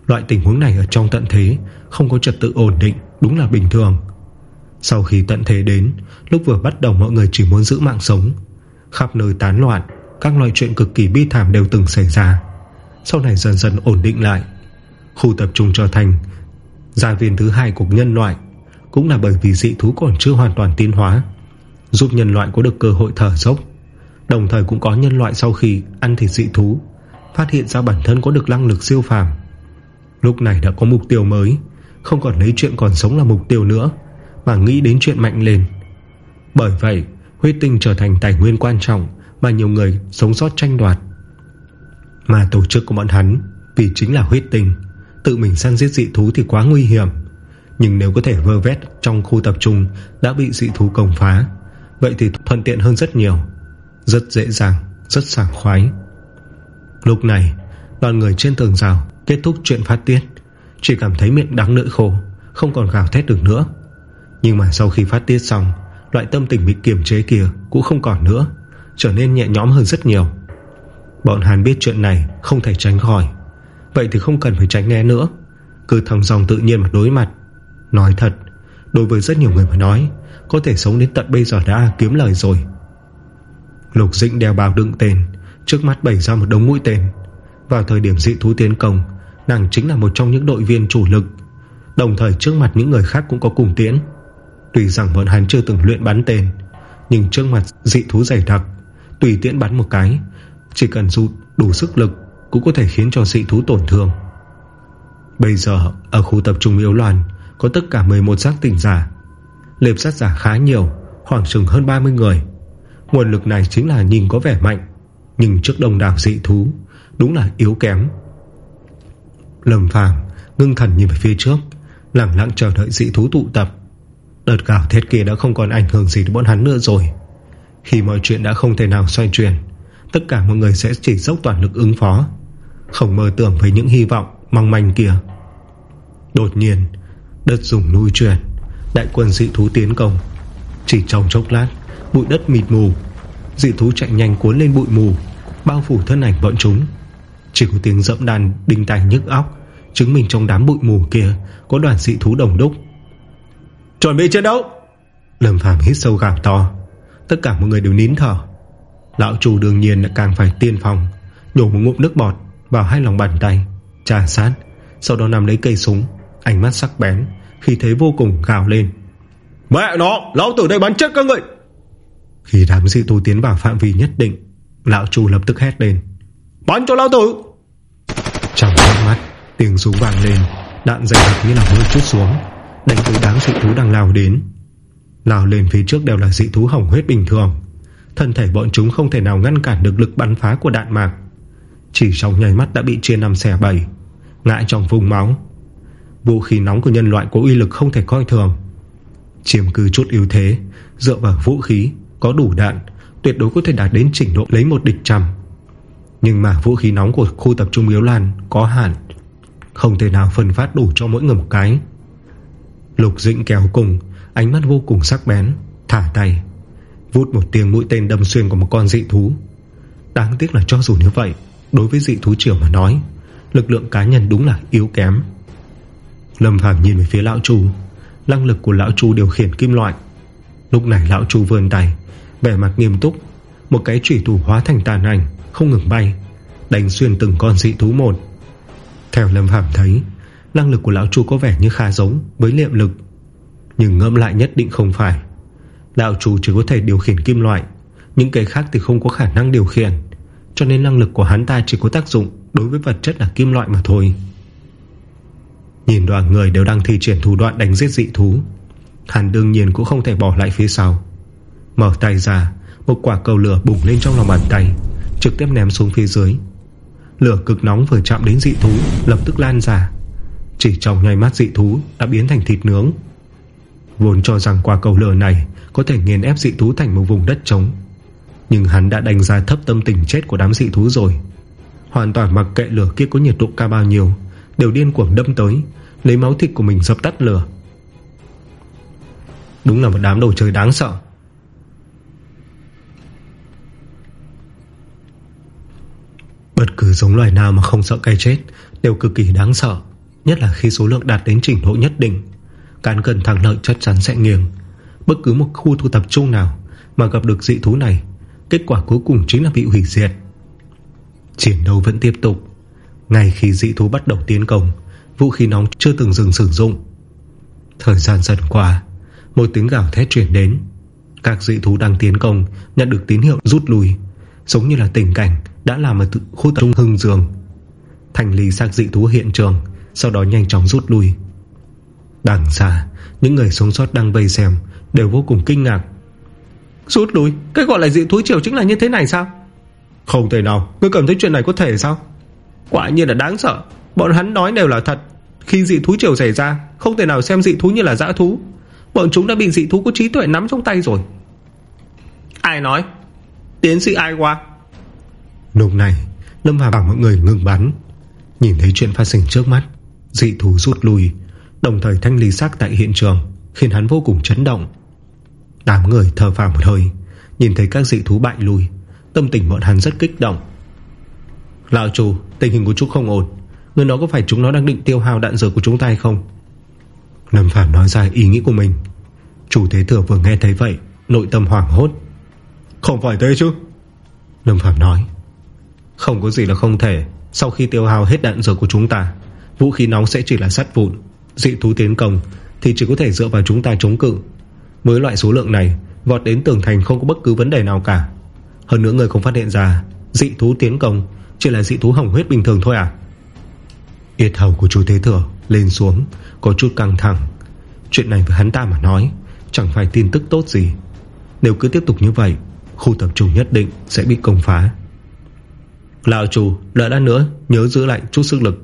Loại tình huống này ở trong tận thế, Không có trật tự ổn định, đúng là bình thường. Sau khi tận thế đến, Lúc vừa bắt đầu mọi người chỉ muốn giữ mạng sống. Khắp nơi tán loạn, Các loại chuyện cực kỳ bi thảm đều từng xảy ra. Sau này dần dần ổn định lại. Khu tập trung trở thành Gia viên thứ hai của nhân loại, Cũng là bởi vì dị thú còn chưa hoàn toàn tiến hóa, Giúp nhân loại có được cơ hội thở dốc. Đồng thời cũng có nhân loại sau khi Ăn thịt dị thú, Phát hiện ra bản thân có được năng lực siêu phàm. Lúc này đã có mục tiêu mới, Không còn lấy chuyện còn sống là mục tiêu nữa, Mà nghĩ đến chuyện mạnh lên. Bởi vậy, Huyết tinh trở thành tài nguyên quan trọng Mà nhiều người sống sót tranh đoạt. Mà tổ chức của bọn hắn, Vì chính là huyết tinh, Tự mình săn giết dị thú thì quá nguy hiểm. Nhưng nếu có thể vơ vét Trong khu tập trung đã bị dị thú công phá, Vậy thì thuận tiện hơn rất nhiều. Rất dễ dàng, Rất sảng khoái. Lúc này, Đoàn người trên tường rào Kết thúc chuyện phát tiết. Chỉ cảm thấy miệng đắng lưỡi khô Không còn gào thét được nữa. Nhưng mà sau khi phát tiết xong, Loại tâm tình bị kiềm chế kia cũng không còn nữa, Trở nên nhẹ nhõm hơn rất nhiều. Bọn Hàn biết chuyện này Không thể tránh khỏi. Vậy thì không cần phải tránh né nữa. Cứ thẳng dòng tự nhiên mà đối mặt. Nói thật, Đối với rất nhiều người mà nói, Có thể sống đến tận bây giờ đã kiếm lời rồi. Lục dĩnh đeo bào đựng tên, Trước mắt bày ra một đống mũi tên. Vào thời điểm dị thú tiến công, Nàng chính là một trong những đội viên chủ lực. Đồng thời trước mặt những người khác cũng có cùng tiễn. Tuy rằng bọn hắn chưa từng luyện bắn tên, Nhưng trước mặt dị thú dày đặc, Tùy tiễn bắn một cái, Chỉ cần dù đủ sức lực Cũng có thể khiến cho dị thú tổn thương. Bây giờ, ở khu tập trung yếu loạn, Có tất cả 11 giác tỉnh giả. Lệp sát giả khá nhiều, Khoảng chừng hơn 30 người. Nguồn lực này chính là nhìn có vẻ mạnh, Nhưng trước đông đảo dị thú, Đúng là yếu kém. Lâm Phàm ngưng thần nhìn về phía trước, Lặng lặng chờ đợi dị thú tụ tập. Đợt gạo thiết kia đã không còn ảnh hưởng gì đến bọn hắn nữa rồi. Khi mọi chuyện đã không thể nào xoay chuyển, Tất cả mọi người sẽ chỉ dốc toàn lực ứng phó, Không mơ tưởng với những hy vọng Mong manh kia. Đột nhiên Đất dùng nuôi chuyển Đại quân dị thú tiến công, Chỉ trong chốc lát Bụi đất mịt mù. Dị thú chạy nhanh cuốn lên bụi mù Bao phủ thân ảnh bọn chúng. Chỉ có tiếng dẫm đàn đinh tài nhức óc Chứng minh trong đám bụi mù kia Có đoàn dị thú đồng đúc. Chuẩn bị chiến đấu! Lâm Phàm hít sâu gào to. Tất cả mọi người đều nín thở. Lão chủ đương nhiên càng phải tiên phòng Nhổ một ngụm nước bọt vào hai lòng bàn tay Trà sát Sau đó nằm lấy cây súng Ánh mắt sắc bén Khi thấy vô cùng gào lên. Mẹ nó Lão tử đây bắn chết các người khi đám dị tu tiến vào phạm vi nhất định, Lão chu lập tức hét lên. Bắn cho lão tử! Trong mắt, Tiếng súng vàng lên, Đạn dày đặc như là mưa chút xuống, Đánh tới đám dị thú đang lao đến. Lao lên phía trước đều là dị thú hỏng huyết bình thường. Thân thể bọn chúng không thể nào ngăn cản được lực bắn phá của đạn mạc. Chỉ trong nhảy mắt đã bị chia năm xẻ bảy Ngại trong vùng máu. Vũ khí nóng của nhân loại có uy lực không thể coi thường. Chiếm cứ chút yếu thế, Dựa vào vũ khí có đủ đạn, Tuyệt đối có thể đạt đến trình độ lấy một địch trăm. Nhưng mà vũ khí nóng của khu tập trung yếu lan Có hạn, Không thể nào phân phát đủ cho mỗi người một cái. Lục dĩnh kéo cùng, Ánh mắt vô cùng sắc bén, Thả tay, Vút một tiếng mũi tên đâm xuyên của một con dị thú. Đáng tiếc là cho dù như vậy, Đối với dị thú triều mà nói, Lực lượng cá nhân đúng là yếu kém. Lâm Phàm nhìn về phía lão chu, Năng lực của lão chu điều khiển kim loại. Lúc này lão chu vươn tay Vẻ mặt nghiêm túc, Một cái trùy thủ hóa thành tàn ảnh, Không ngừng bay, Đánh xuyên từng con dị thú một. Theo Lâm Phạm thấy, Năng lực của lão chu có vẻ như khá giống Với liệm lực, Nhưng ngẫm lại nhất định không phải. Lão Chu chỉ có thể điều khiển kim loại, Những cái khác thì không có khả năng điều khiển, Cho nên năng lực của hắn ta chỉ có tác dụng Đối với vật chất là kim loại mà thôi. Nhìn đoàn người đều đang thi triển thủ đoạn đánh giết dị thú, Hắn đương nhiên cũng không thể bỏ lại phía sau. Mở tay ra, Một quả cầu lửa bùng lên trong lòng bàn tay, Trực tiếp ném xuống phía dưới. Lửa cực nóng vừa chạm đến dị thú, Lập tức lan ra. Chỉ trong nháy mắt dị thú đã biến thành thịt nướng. Vốn cho rằng quả cầu lửa này Có thể nghiền ép dị thú thành một vùng đất trống. Nhưng hắn đã đánh giá thấp tâm tình chết của đám dị thú rồi. Hoàn toàn mặc kệ lửa kia có nhiệt độ cao bao nhiêu, Đều điên cuồng đâm tới, Lấy máu thịt của mình dập tắt lửa. Đúng là một đám đồ chơi đáng sợ. Bất cứ giống loài nào mà không sợ cái chết Đều cực kỳ đáng sợ, Nhất là khi số lượng đạt đến trình độ nhất định. Cán cần thẳng lợi chắc chắn sẽ nghiêng. Bất cứ một khu thu tập trung nào Mà gặp được dị thú này, Kết quả cuối cùng chính là bị hủy diệt. Chiến đấu vẫn tiếp tục. Ngay khi dị thú bắt đầu tiến công, Vũ khí nóng chưa từng dừng sử dụng. Thời gian dần qua, Một tiếng gào thét chuyển đến. Các dị thú đang tiến công Nhận được tín hiệu rút lui, Giống như là tình cảnh đã làm ở khu tập trung hưng dương Thành lý xác dị thú hiện trường Sau đó nhanh chóng rút lui. Đằng xa Những người sống sót đang vây xem Đều vô cùng kinh ngạc. Rút lui? Cái gọi là dị thú triều chính là như thế này sao? Không thể nào Ngươi cảm thấy chuyện này có thể sao? Quả nhiên là đáng sợ. Bọn hắn nói đều là thật. Khi dị thú triều xảy ra Không thể nào xem dị thú như là dã thú. Bọn chúng đã bị dị thú có trí tuệ nắm trong tay rồi. Ai nói? Tiến sĩ ai qua Lúc này, Lâm Hà bảo mọi người ngừng bắn. Nhìn thấy chuyện phát sinh trước mắt, Dị thú rút lui, Đồng thời thanh lý xác tại hiện trường, Khiến hắn vô cùng chấn động. Đám người thở vào một hơi, Nhìn thấy các dị thú bại lui, Tâm tình bọn hắn rất kích động. Lão chủ tình hình của chúng không ổn, Người nói có phải chúng nó đang định tiêu hao đạn dược của chúng ta hay không? Lâm Phạm nói ra ý nghĩ của mình. Chủ Thế Thừa vừa nghe thấy vậy, Nội tâm hoảng hốt. Không phải thế chứ? Lâm Phạm nói. Không có gì là không thể. Sau khi tiêu hao hết đạn dược của chúng ta, Vũ khí nóng sẽ chỉ là sắt vụn. Dị thú tiến công Thì chỉ có thể dựa vào chúng ta chống cự. Với loại số lượng này, Vọt đến tường thành không có bất cứ vấn đề nào cả. Hơn nữa người không phát hiện ra, Dị thú tiến công Chỉ là dị thú hỏng huyết bình thường thôi à? Yết hầu của chú Thế Thừa Lên xuống, Có chút căng thẳng. Chuyện này với hắn ta mà nói, Chẳng phải tin tức tốt gì. Nếu cứ tiếp tục như vậy, Khu tập trung nhất định sẽ bị công phá. Lão chủ đợi đã nữa Nhớ giữ lại chút sức lực.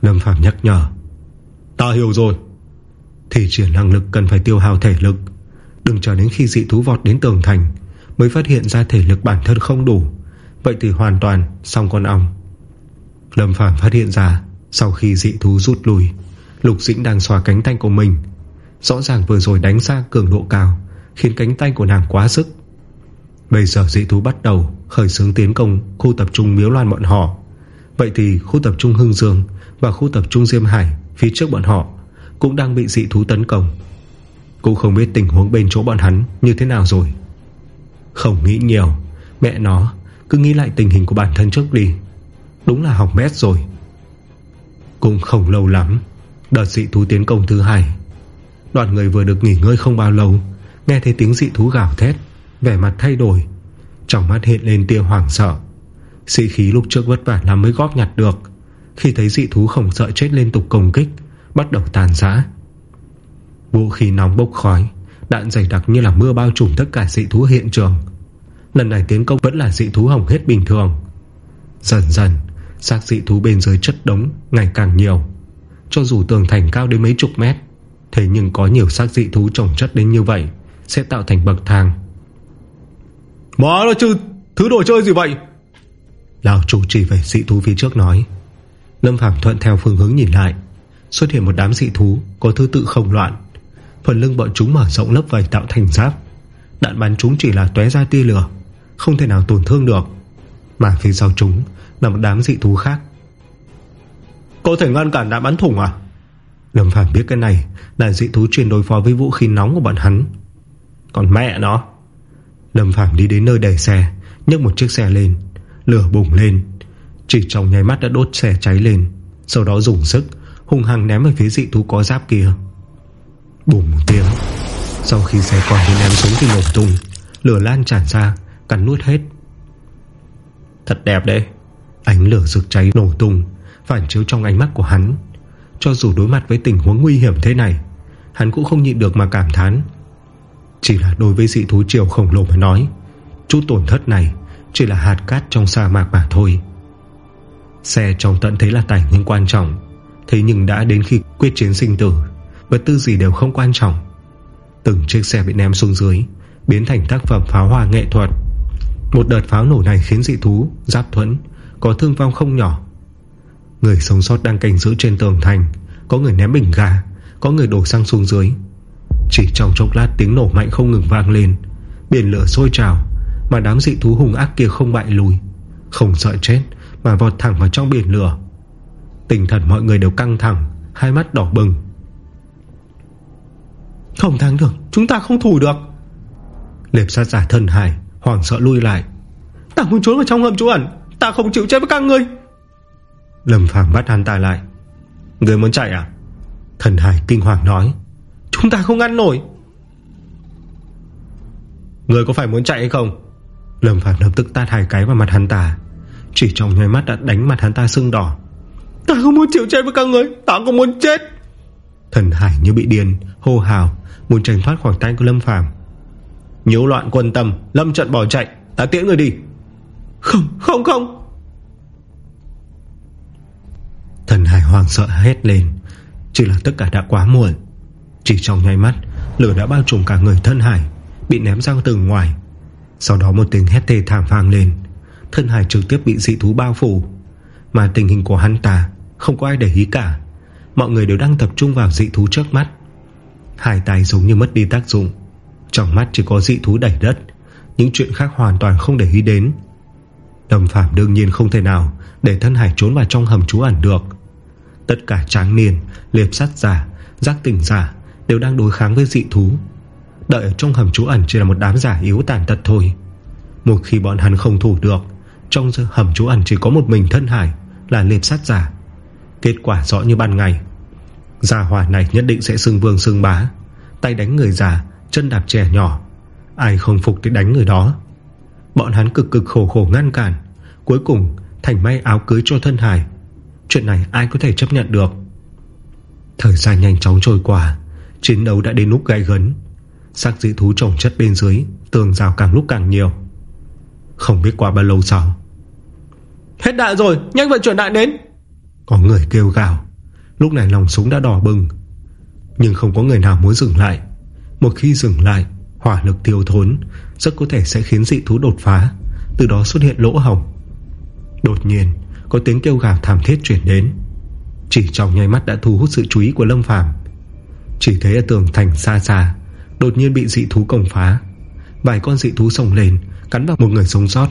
Lâm Phạm nhắc nhở. Ta hiểu rồi. Thì triển năng lực cần phải tiêu hao thể lực. Đừng chờ đến khi dị thú vọt đến tường thành Mới phát hiện ra thể lực bản thân không đủ. Vậy thì hoàn toàn Xong con ong. Lâm Phạm phát hiện ra Sau khi dị thú rút lui, Lục dĩnh đang xòa cánh tay của mình. Rõ ràng vừa rồi đánh ra cường độ cao Khiến cánh tay của nàng quá sức. Bây giờ dị thú bắt đầu Khởi xướng tiến công khu tập trung miếu loan bọn họ. Vậy thì khu tập trung Hưng Dương Và khu tập trung Diêm Hải Phía trước bọn họ Cũng đang bị dị thú tấn công. Cũng không biết tình huống bên chỗ bọn hắn Như thế nào rồi. Không nghĩ nhiều, Mẹ nó, cứ nghĩ lại tình hình của bản thân trước đi. Đúng là hỏng mét rồi. Cũng không lâu lắm, Đợt dị thú tiến công thứ hai. Đoàn người vừa được nghỉ ngơi không bao lâu, Nghe thấy tiếng dị thú gào thét. Vẻ mặt thay đổi. Trong mắt hiện lên tia hoảng sợ. Sĩ khí lúc trước vất vả lắm mới góp nhặt được. Khi thấy dị thú không sợ chết liên tục công kích, Bắt đầu tàn giã Vũ khí nóng bốc khói, Đạn dày đặc như là mưa bao trùm tất cả dị thú hiện trường. Lần này tiến công vẫn là dị thú hỏng hết bình thường. Dần dần, xác dị thú bên dưới chất đống Ngày càng nhiều. Cho dù tường thành cao đến mấy chục mét, Thế nhưng có nhiều xác dị thú trồng chất đến như vậy, Sẽ tạo thành bậc thang. Má nó chứ Thứ đồ chơi gì vậy? Lão chủ chỉ về dị thú phía trước nói. Lâm Phạm thuận theo phương hướng nhìn lại. Xuất hiện một đám dị thú, Có thứ tự không loạn. Phần lưng bọn chúng mở rộng lớp vầy tạo thành giáp. Đạn bắn chúng chỉ là tóe ra tia lửa, Không thể nào tổn thương được. Mà phía sau chúng Là một đám dị thú khác. Có thể ngăn cản đạn bắn thủng à? Lâm Phạm biết cái này Là dị thú chuyên đối phó với vũ khí nóng của bọn hắn. Còn mẹ nó. Lâm Phạm đi đến nơi đẩy xe nhấc một chiếc xe lên. Lửa bùng lên. Chỉ trong nháy mắt đã đốt xe cháy lên. Sau đó dùng sức Hùng hăng ném về phía dị thú có giáp kia. Bùm một tiếng. Sau khi xe còn bị ném xuống thì nổ tung. Lửa lan tràn ra Cắn nuốt hết. Thật đẹp đấy. Ánh lửa rực cháy nổ tung Phản chiếu trong ánh mắt của hắn. Cho dù đối mặt với tình huống nguy hiểm thế này Hắn cũng không nhịn được mà cảm thán chỉ là đối với dị thú triều khổng lồ mà nói, Chút tổn thất này Chỉ là hạt cát trong sa mạc mà thôi. Xe trong tận thế là tài nguyên quan trọng, Thế nhưng đã đến khi quyết chiến sinh tử Vật tư gì đều không quan trọng. Từng chiếc xe bị ném xuống dưới, Biến thành tác phẩm pháo hoa nghệ thuật. Một đợt pháo nổ này khiến dị thú, Giáp thuẫn, Có thương vong không nhỏ. Người sống sót đang cảnh giữ trên tường thành, Có người ném bình ga, Có người đổ xăng xuống dưới. Chỉ trong chốc lát tiếng nổ mạnh không ngừng vang lên. Biển lửa sôi trào, Mà đám dị thú hung ác kia không bại lùi. Không sợ chết, Mà vọt thẳng vào trong biển lửa. Tinh thần mọi người đều căng thẳng, Hai mắt đỏ bừng. Không thắng được, Chúng ta không thủ được. Liệp sát giả thân hài Hoàng sợ lui lại. Ta muốn trốn vào trong hầm trú ẩn, Ta không chịu chết với các ngươi. Lâm Phàm bắt hắn ta lại. Người muốn chạy à? Thần Hải kinh hoàng nói. Chúng ta không ngăn nổi. Người có phải muốn chạy hay không? Lâm Phàm lập tức tát hai cái vào mặt hắn ta. Chỉ trong nháy mắt đã đánh mặt hắn ta sưng đỏ. Ta không muốn chịu chết với các người, Ta không muốn chết. Thần Hải như bị điên, Hô hào, Muốn tránh thoát khỏi tay của Lâm Phàm. Nhiễu loạn quân tâm, Lâm trận bỏ chạy, Ta tiễn người đi. Không không không. Thần Hải hoàng sợ hét lên. Chỉ là tất cả đã quá muộn. Chỉ trong nháy mắt Lửa đã bao trùm cả người thân Hải Bị ném ra từ ngoài. Sau đó một tiếng hét tê thảm vang lên Thân Hải trực tiếp bị dị thú bao phủ. Mà tình hình của hắn ta Không có ai để ý cả. Mọi người đều đang tập trung vào dị thú trước mắt. Hải tay giống như mất đi tác dụng. Trong mắt chỉ có dị thú đẩy đất Những chuyện khác hoàn toàn không để ý đến. Đầm Phạm đương nhiên không thể nào Để thân hải trốn vào trong hầm trú ẩn được. Tất cả tráng niên Liệp sát giả, giác tỉnh giả Đều đang đối kháng với dị thú. Đợi ở trong hầm trú ẩn chỉ là một đám giả yếu tàn tật thôi. Một khi bọn hắn không thủ được, Trong hầm trú ẩn chỉ có một mình thân hải Là liệp sát giả. Kết quả rõ như ban ngày. Gia hỏa này nhất định sẽ xưng vương xưng bá. Tay đánh người già, Chân đạp trẻ nhỏ. Ai không phục thì đánh người đó. Bọn hắn cực cực khổ khổ ngăn cản. Cuối cùng, thành may áo cưới cho thân hải. Chuyện này ai có thể chấp nhận được? Thời gian nhanh chóng trôi qua. Chiến đấu đã đến lúc gai gấn Sắc dị thú trồng chất bên dưới Tường rào càng lúc càng nhiều. Không biết qua bao lâu sau. Hết đạn rồi Nhanh vận chuyển đạn đến. Có người kêu gào. Lúc này lòng súng đã đỏ bừng. Nhưng không có người nào muốn dừng lại. Một khi dừng lại Hỏa lực tiêu thốn Rất có thể sẽ khiến dị thú đột phá. Từ đó xuất hiện lỗ hồng Đột nhiên có tiếng kêu gào thảm thiết chuyển đến. Chỉ trong nháy mắt đã thu hút sự chú ý của Lâm Phàm chỉ thấy ở tường thành xa xa, Đột nhiên bị dị thú công phá. Vài con dị thú sông lên, Cắn vào một người sống sót.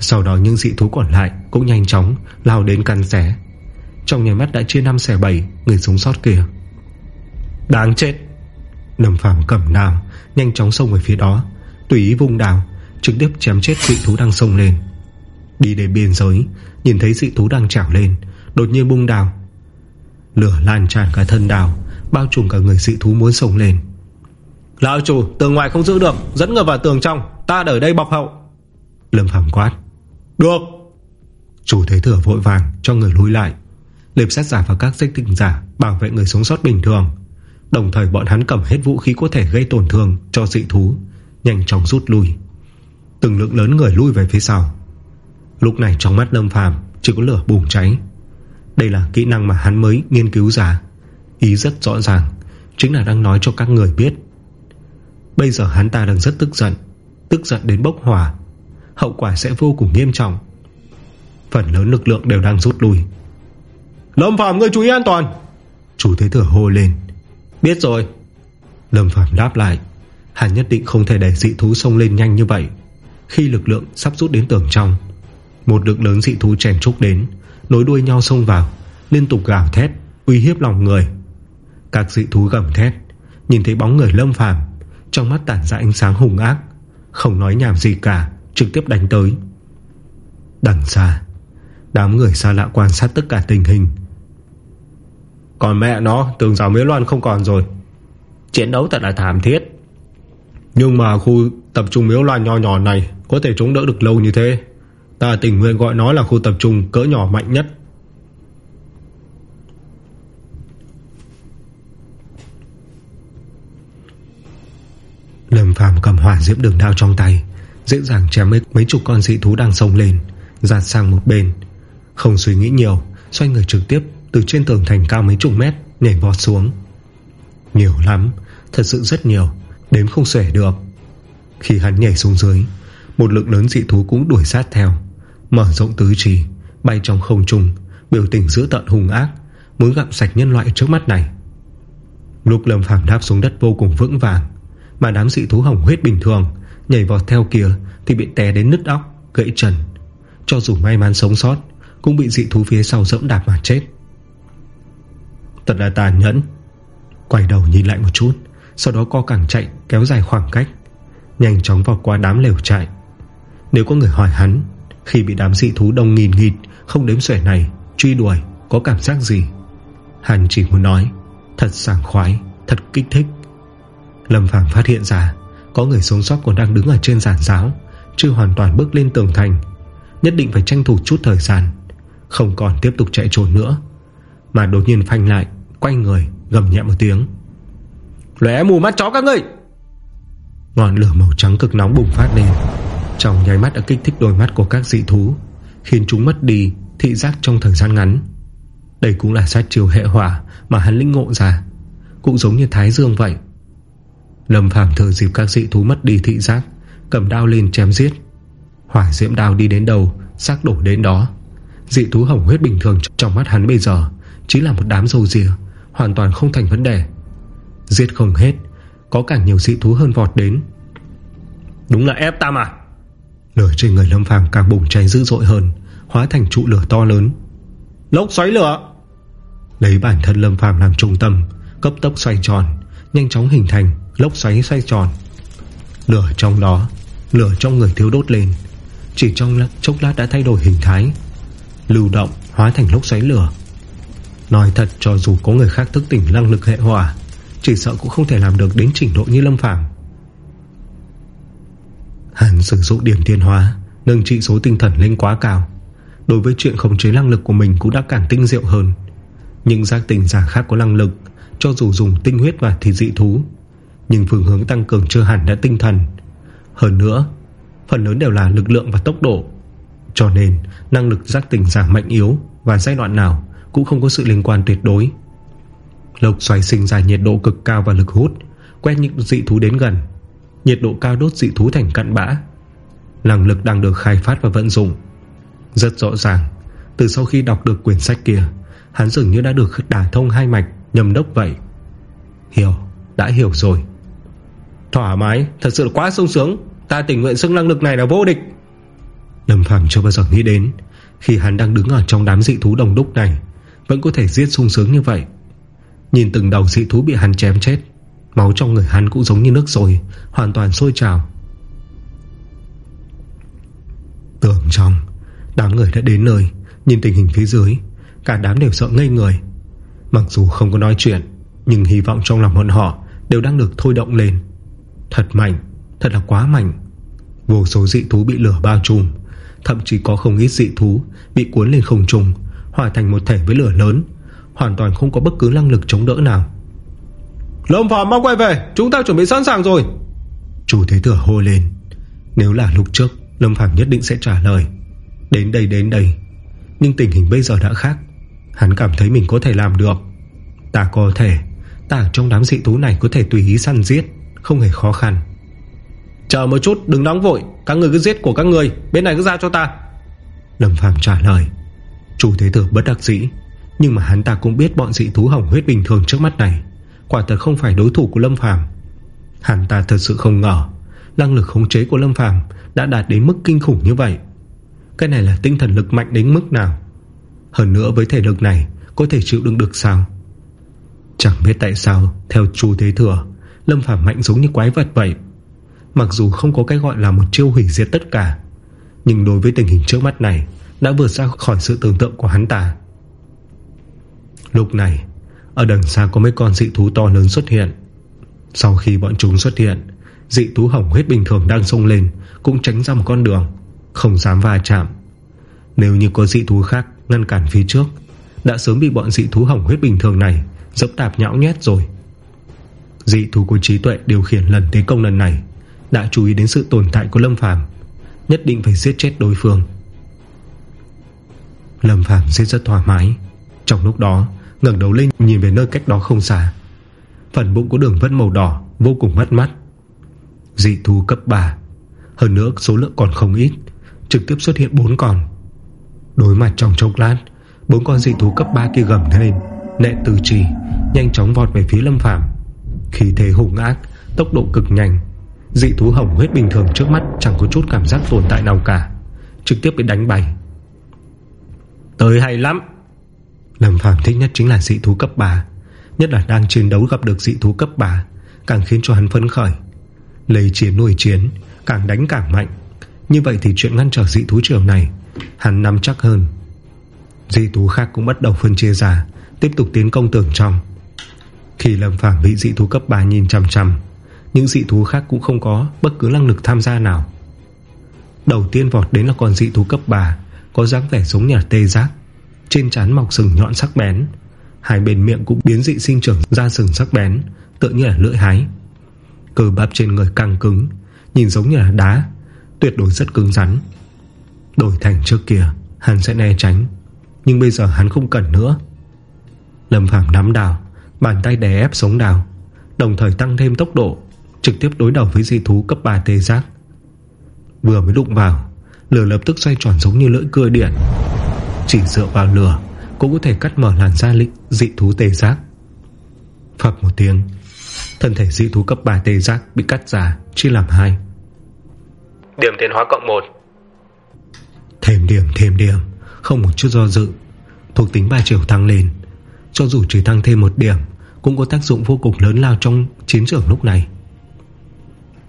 Sau đó những dị thú còn lại Cũng nhanh chóng lao đến căn xé. Trong nhà mắt đã chia 5 xẻ 7 Người sống sót kia. Đáng chết! Lâm phạm cầm nào Nhanh chóng xông về phía đó. Tùy ý vùng đào Trực tiếp chém chết dị thú đang sông lên. Đi đến biên giới, Nhìn thấy dị thú đang trảo lên, Đột nhiên bung đào Lửa lan tràn cả thân đào Bao trùm cả người dị thú muốn sông lên. Lão chủ, tường ngoài không giữ được, Dẫn người vào tường trong, Ta ở đây bọc hậu. Lâm Phàm quát. Được. Chủ thế thừa vội vàng cho người lùi lại, Liệp sát giả và các danh tình giả, Bảo vệ người sống sót bình thường. Đồng thời bọn hắn cầm hết vũ khí có thể gây tổn thương Cho dị thú, Nhanh chóng rút lui. Từng lượng lớn người lui về phía sau. Lúc này trong mắt Lâm Phàm Chỉ có lửa bùng cháy. Đây là kỹ năng mà hắn mới nghiên cứu ra. Ý rất rõ ràng Chính là đang nói cho các người biết. Bây giờ hắn ta đang rất tức giận Tức giận đến bốc hỏa. Hậu quả sẽ vô cùng nghiêm trọng. Phần lớn lực lượng đều đang rút lui. Lâm Phạm ngươi chú ý an toàn. Chủ thế thừa hô lên. Biết rồi. Lâm Phạm đáp lại. Hắn nhất định không thể để dị thú xông lên nhanh như vậy. Khi lực lượng sắp rút đến tường trong Một lượng lớn dị thú chèn trúc đến Nối đuôi nhau xông vào Liên tục gào thét Uy hiếp lòng người Các dị thú gầm thét Nhìn thấy bóng người Lâm Phàm Trong mắt tản ra ánh sáng hùng ác Không nói nhảm gì cả Trực tiếp đánh tới. Đằng xa Đám người xa lạ quan sát tất cả tình hình. Còn mẹ nó Tường rào mế loan không còn rồi. Chiến đấu thật là thảm thiết. Nhưng mà khu tập trung miếu loạn nhỏ nhỏ này Có thể chống đỡ được lâu như thế. Ta tình nguyện gọi nó là khu tập trung cỡ nhỏ mạnh nhất Lâm Phàm cầm hỏa diễm đường đao trong tay Dễ dàng chém mấy, mấy chục con dị thú đang sông lên Giạt sang một bên. Không suy nghĩ nhiều Xoay người trực tiếp từ trên tường thành cao mấy chục mét Nhảy vọt xuống. Nhiều lắm Thật sự rất nhiều Đếm không xuể được. Khi hắn nhảy xuống dưới Một lượng lớn dị thú cũng đuổi sát theo Mở rộng tứ trì Bay trong không trung Biểu tình dữ tận hung ác Muốn gặm sạch nhân loại trước mắt này. Lúc Lâm Phàm đáp xuống đất vô cùng vững vàng mà đám dị thú hồng huyết bình thường Nhảy vọt theo kia Thì bị té đến nứt óc, gãy trần Cho dù may mắn sống sót Cũng bị dị thú phía sau dẫm đạp mà chết. Thật là tàn nhẫn. Quay đầu nhìn lại một chút Sau đó co cẳng chạy kéo dài khoảng cách Nhanh chóng vào qua đám lều chạy Nếu có người hỏi hắn Khi bị đám dị thú đông nghìn nghịt Không đếm xuể này Truy đuổi có cảm giác gì? Hắn chỉ muốn nói Thật sảng khoái Thật kích thích. Lâm Phàm phát hiện ra Có người sống sót còn đang đứng ở trên giàn giáo Chưa hoàn toàn bước lên tường thành. Nhất định phải tranh thủ chút thời gian Không còn tiếp tục chạy trốn nữa. Mà đột nhiên phanh lại Quay người gầm nhẹ một tiếng. Lóe mù mắt chó các ngươi! Ngọn lửa màu trắng cực nóng bùng phát lên Trong nháy mắt đã kích thích đôi mắt của các dị thú Khiến chúng mất đi Thị giác trong thời gian ngắn. Đây cũng là sát chiều hệ hỏa Mà hắn linh ngộ ra Cũng giống như Thái Dương vậy Lâm Phàm thờ dịp các dị thú mất đi thị giác Cầm đao lên chém giết. Hỏa diễm đao đi đến đầu Xác đổ đến đó. Dị thú hỏng huyết bình thường trong mắt hắn bây giờ Chỉ là một đám dầu dìa Hoàn toàn không thành vấn đề. Giết không hết Có càng nhiều dị thú hơn vọt đến. Đúng là ép ta mà. Lửa trên người Lâm Phàm càng bùng cháy dữ dội hơn Hóa thành trụ lửa to lớn. Lốc xoáy lửa. Lấy bản thân Lâm Phàm làm trung tâm Cấp tốc xoay tròn Nhanh chóng hình thành lốc xoáy xoay tròn. Lửa trong đó, Lửa trong người thiếu đốt lên. Chỉ trong chốc lát đã thay đổi hình thái, Lưu động, hóa thành lốc xoáy lửa. Nói thật, cho dù có người khác thức tỉnh năng lực hệ hỏa, Chỉ sợ cũng không thể làm được đến trình độ như Lâm Phàm. Hắn sử dụng điểm tiên hóa, Nâng trị số tinh thần lên quá cao. Đối với chuyện khống chế năng lực của mình Cũng đã càng tinh diệu hơn. Nhưng giác tình giả khác có năng lực, Cho dù dùng tinh huyết và thịt dị thú nhưng phương hướng tăng cường chưa hẳn đã tinh thần. Hơn nữa Phần lớn đều là lực lượng và tốc độ. Cho nên năng lực giác tỉnh giảm mạnh yếu Và giai đoạn nào Cũng không có sự liên quan tuyệt đối. Lộc xoay sinh ra nhiệt độ cực cao và lực hút Quét những dị thú đến gần. Nhiệt độ cao đốt dị thú thành cặn bã. Năng lực đang được khai phát và vận dụng. Rất rõ ràng Từ sau khi đọc được quyển sách kia Hắn dường như đã được đả thông hai mạch Nhầm đốc vậy. Hiểu, đã hiểu rồi. Thoải mái, thật sự quá sung sướng. Ta tình nguyện xưng năng lực này là vô địch. Lâm Phàm chưa bao giờ nghĩ đến Khi hắn đang đứng ở trong đám dị thú đồng đúc này Vẫn có thể giết sung sướng như vậy. Nhìn từng đầu dị thú bị hắn chém chết Máu trong người hắn cũng giống như nước rồi Hoàn toàn sôi trào. Tưởng trong Đám người đã đến nơi Nhìn tình hình phía dưới Cả đám đều sợ ngây người. Mặc dù không có nói chuyện Nhưng hy vọng trong lòng bọn họ Đều đang được thôi động lên. Thật mạnh, thật là quá mạnh. Vô số dị thú bị lửa bao trùm Thậm chí có không ít dị thú Bị cuốn lên không trùng Hòa thành một thể với lửa lớn Hoàn toàn không có bất cứ năng lực chống đỡ nào. Lâm Phạm mau quay về Chúng ta chuẩn bị sẵn sàng rồi. Chủ thế thừa hô lên. Nếu là lúc trước Lâm Phạm nhất định sẽ trả lời. Đến đây đến đây. Nhưng tình hình bây giờ đã khác. Hắn cảm thấy mình có thể làm được. Ta có thể Ta trong đám dị thú này có thể tùy ý săn giết không hề khó khăn. Chờ một chút, đừng nóng vội, Các người cứ giết của các người, Bên này cứ giao cho ta. Lâm Phàm trả lời Chủ thế tử bất đắc dĩ, Nhưng mà hắn ta cũng biết bọn dị thú hỏng huyết bình thường trước mắt này, Quả thật không phải đối thủ của Lâm Phàm. Hắn ta thật sự không ngờ, Năng lực khống chế của Lâm Phàm Đã đạt đến mức kinh khủng như vậy. Cái này là tinh thần lực mạnh đến mức nào? Hơn nữa với thể lực này, Có thể chịu đựng được sao? Chẳng biết tại sao, Theo chu thế thừa Lâm Phạm mạnh giống như quái vật vậy. Mặc dù không có cái gọi là một chiêu hủy diệt tất cả, Nhưng đối với tình hình trước mắt này, Đã vượt ra khỏi sự tưởng tượng của hắn ta. Lúc này, Ở đằng xa có mấy con dị thú to lớn xuất hiện. Sau khi bọn chúng xuất hiện, Dị thú hỏng huyết bình thường đang sông lên, Cũng tránh ra một con đường, Không dám va chạm. Nếu như có dị thú khác ngăn cản phía trước, Đã sớm bị bọn dị thú hỏng huyết bình thường này, Dẫm tạp nhão nhét rồi Dị thú của trí tuệ điều khiển lần tiến công lần này Đã chú ý đến sự tồn tại của Lâm Phàm, Nhất định phải giết chết đối phương. Lâm Phàm giết rất thoải mái. Trong lúc đó, ngẩng đầu lên nhìn về nơi cách đó không xa. Phần bụng của đường vân màu đỏ, Vô cùng mất mắt Dị thú cấp 3 Hơn nữa, số lượng còn không ít, Trực tiếp xuất hiện 4 con. Đối mặt trong chốc lát, bốn con dị thú cấp 3 kia gầm lên Nệ từ trì Nhanh chóng vọt về phía Lâm Phàm. Khi thế hùng ác, Tốc độ cực nhanh, Dị thú hồng huyết bình thường trước mắt Chẳng có chút cảm giác tồn tại nào cả, Trực tiếp bị đánh bay. Tới hay lắm! Lâm Phàm thích nhất chính là dị thú cấp 3 Nhất là đang chiến đấu gặp được dị thú cấp 3 Càng khiến cho hắn phấn khởi. Lấy chiến nuôi chiến, Càng đánh càng mạnh. Như vậy thì chuyện ngăn trở dị thú trường này, Hắn nắm chắc hơn. Dị thú khác cũng bắt đầu phân chia ra, Tiếp tục tiến công tường trong. Khi Lâm Phàm bị dị thú cấp 3 nhìn chằm chằm, Những dị thú khác cũng không có Bất cứ năng lực tham gia nào. Đầu tiên vọt đến là con dị thú cấp 3 Có dáng vẻ giống như tê giác, Trên trán mọc sừng nhọn sắc bén, Hai bên miệng cũng biến dị sinh trưởng ra sừng sắc bén, tựa như là lưỡi hái. Cơ bắp trên người căng cứng, Nhìn giống như là đá, Tuyệt đối rất cứng rắn. Đổi thành trước kia, Hắn sẽ né tránh, Nhưng bây giờ hắn không cần nữa. Lâm Phàm nắm đào Bàn tay đè ép sống đào Đồng thời tăng thêm tốc độ Trực tiếp đối đầu với di thú cấp 3 tê giác. Vừa mới đụng vào Lửa lập tức xoay tròn giống như lưỡi cưa điện. Chỉ dựa vào lửa Cũng có thể cắt mở làn da lịch dị thú tê giác. Phập một tiếng Thân thể dị thú cấp 3 tê giác Bị cắt ra chia làm hai. Điểm tiến hóa cộng 1 Thêm điểm thêm điểm Không một chút do dự Thuộc tính 3 chiều tăng lên cho dù chỉ tăng thêm một điểm, Cũng có tác dụng vô cùng lớn lao trong chiến trường lúc này.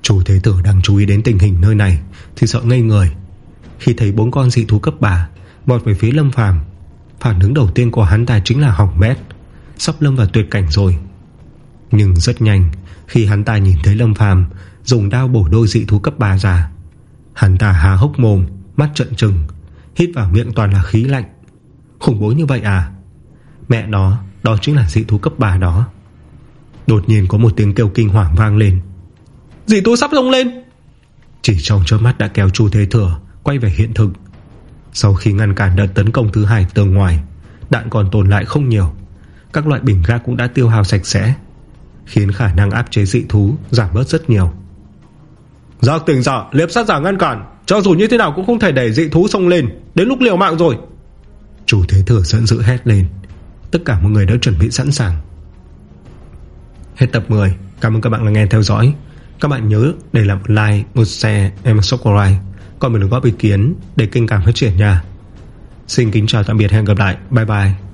Chủ thế tử đang chú ý đến tình hình nơi này, Thì sợ ngây người. Khi thấy bốn con dị thú cấp bà Bọt về phía Lâm Phàm, Phản ứng đầu tiên của hắn ta chính là hỏng mét Sắp lâm vào tuyệt cảnh rồi. Nhưng rất nhanh, Khi hắn ta nhìn thấy Lâm Phàm Dùng đao bổ đôi dị thú cấp bà ra, Hắn ta há hốc mồm, Mắt trận trừng, Hít vào miệng toàn là khí lạnh. Khủng bố như vậy à? Mẹ nó Đó chính là dị thú cấp 3 đó. Đột nhiên có một tiếng kêu kinh hoàng vang lên. Dị thú sắp rông lên. Chỉ trong chớp mắt đã kéo Chu Thế Thừa Quay về hiện thực. Sau khi ngăn cản đợt tấn công thứ hai tường ngoài Đạn còn tồn lại không nhiều. Các loại bình ga cũng đã tiêu hao sạch sẽ Khiến khả năng áp chế dị thú Giảm bớt rất nhiều. Giác tỉnh giả liệp sát giả ngăn cản. Cho dù như thế nào cũng không thể để dị thú xông lên. Đến lúc liều mạng rồi. Chủ thế thừa dẫn dữ hét lên Tất cả mọi người đã chuẩn bị sẵn sàng. Hết tập 10 Cảm ơn các bạn đã nghe theo dõi. Các bạn nhớ để lại một like, một share, và một subscribe Còn mình đừng góp ý kiến Để kênh cảm phát triển nha. Xin kính chào tạm biệt hẹn gặp lại. Bye bye.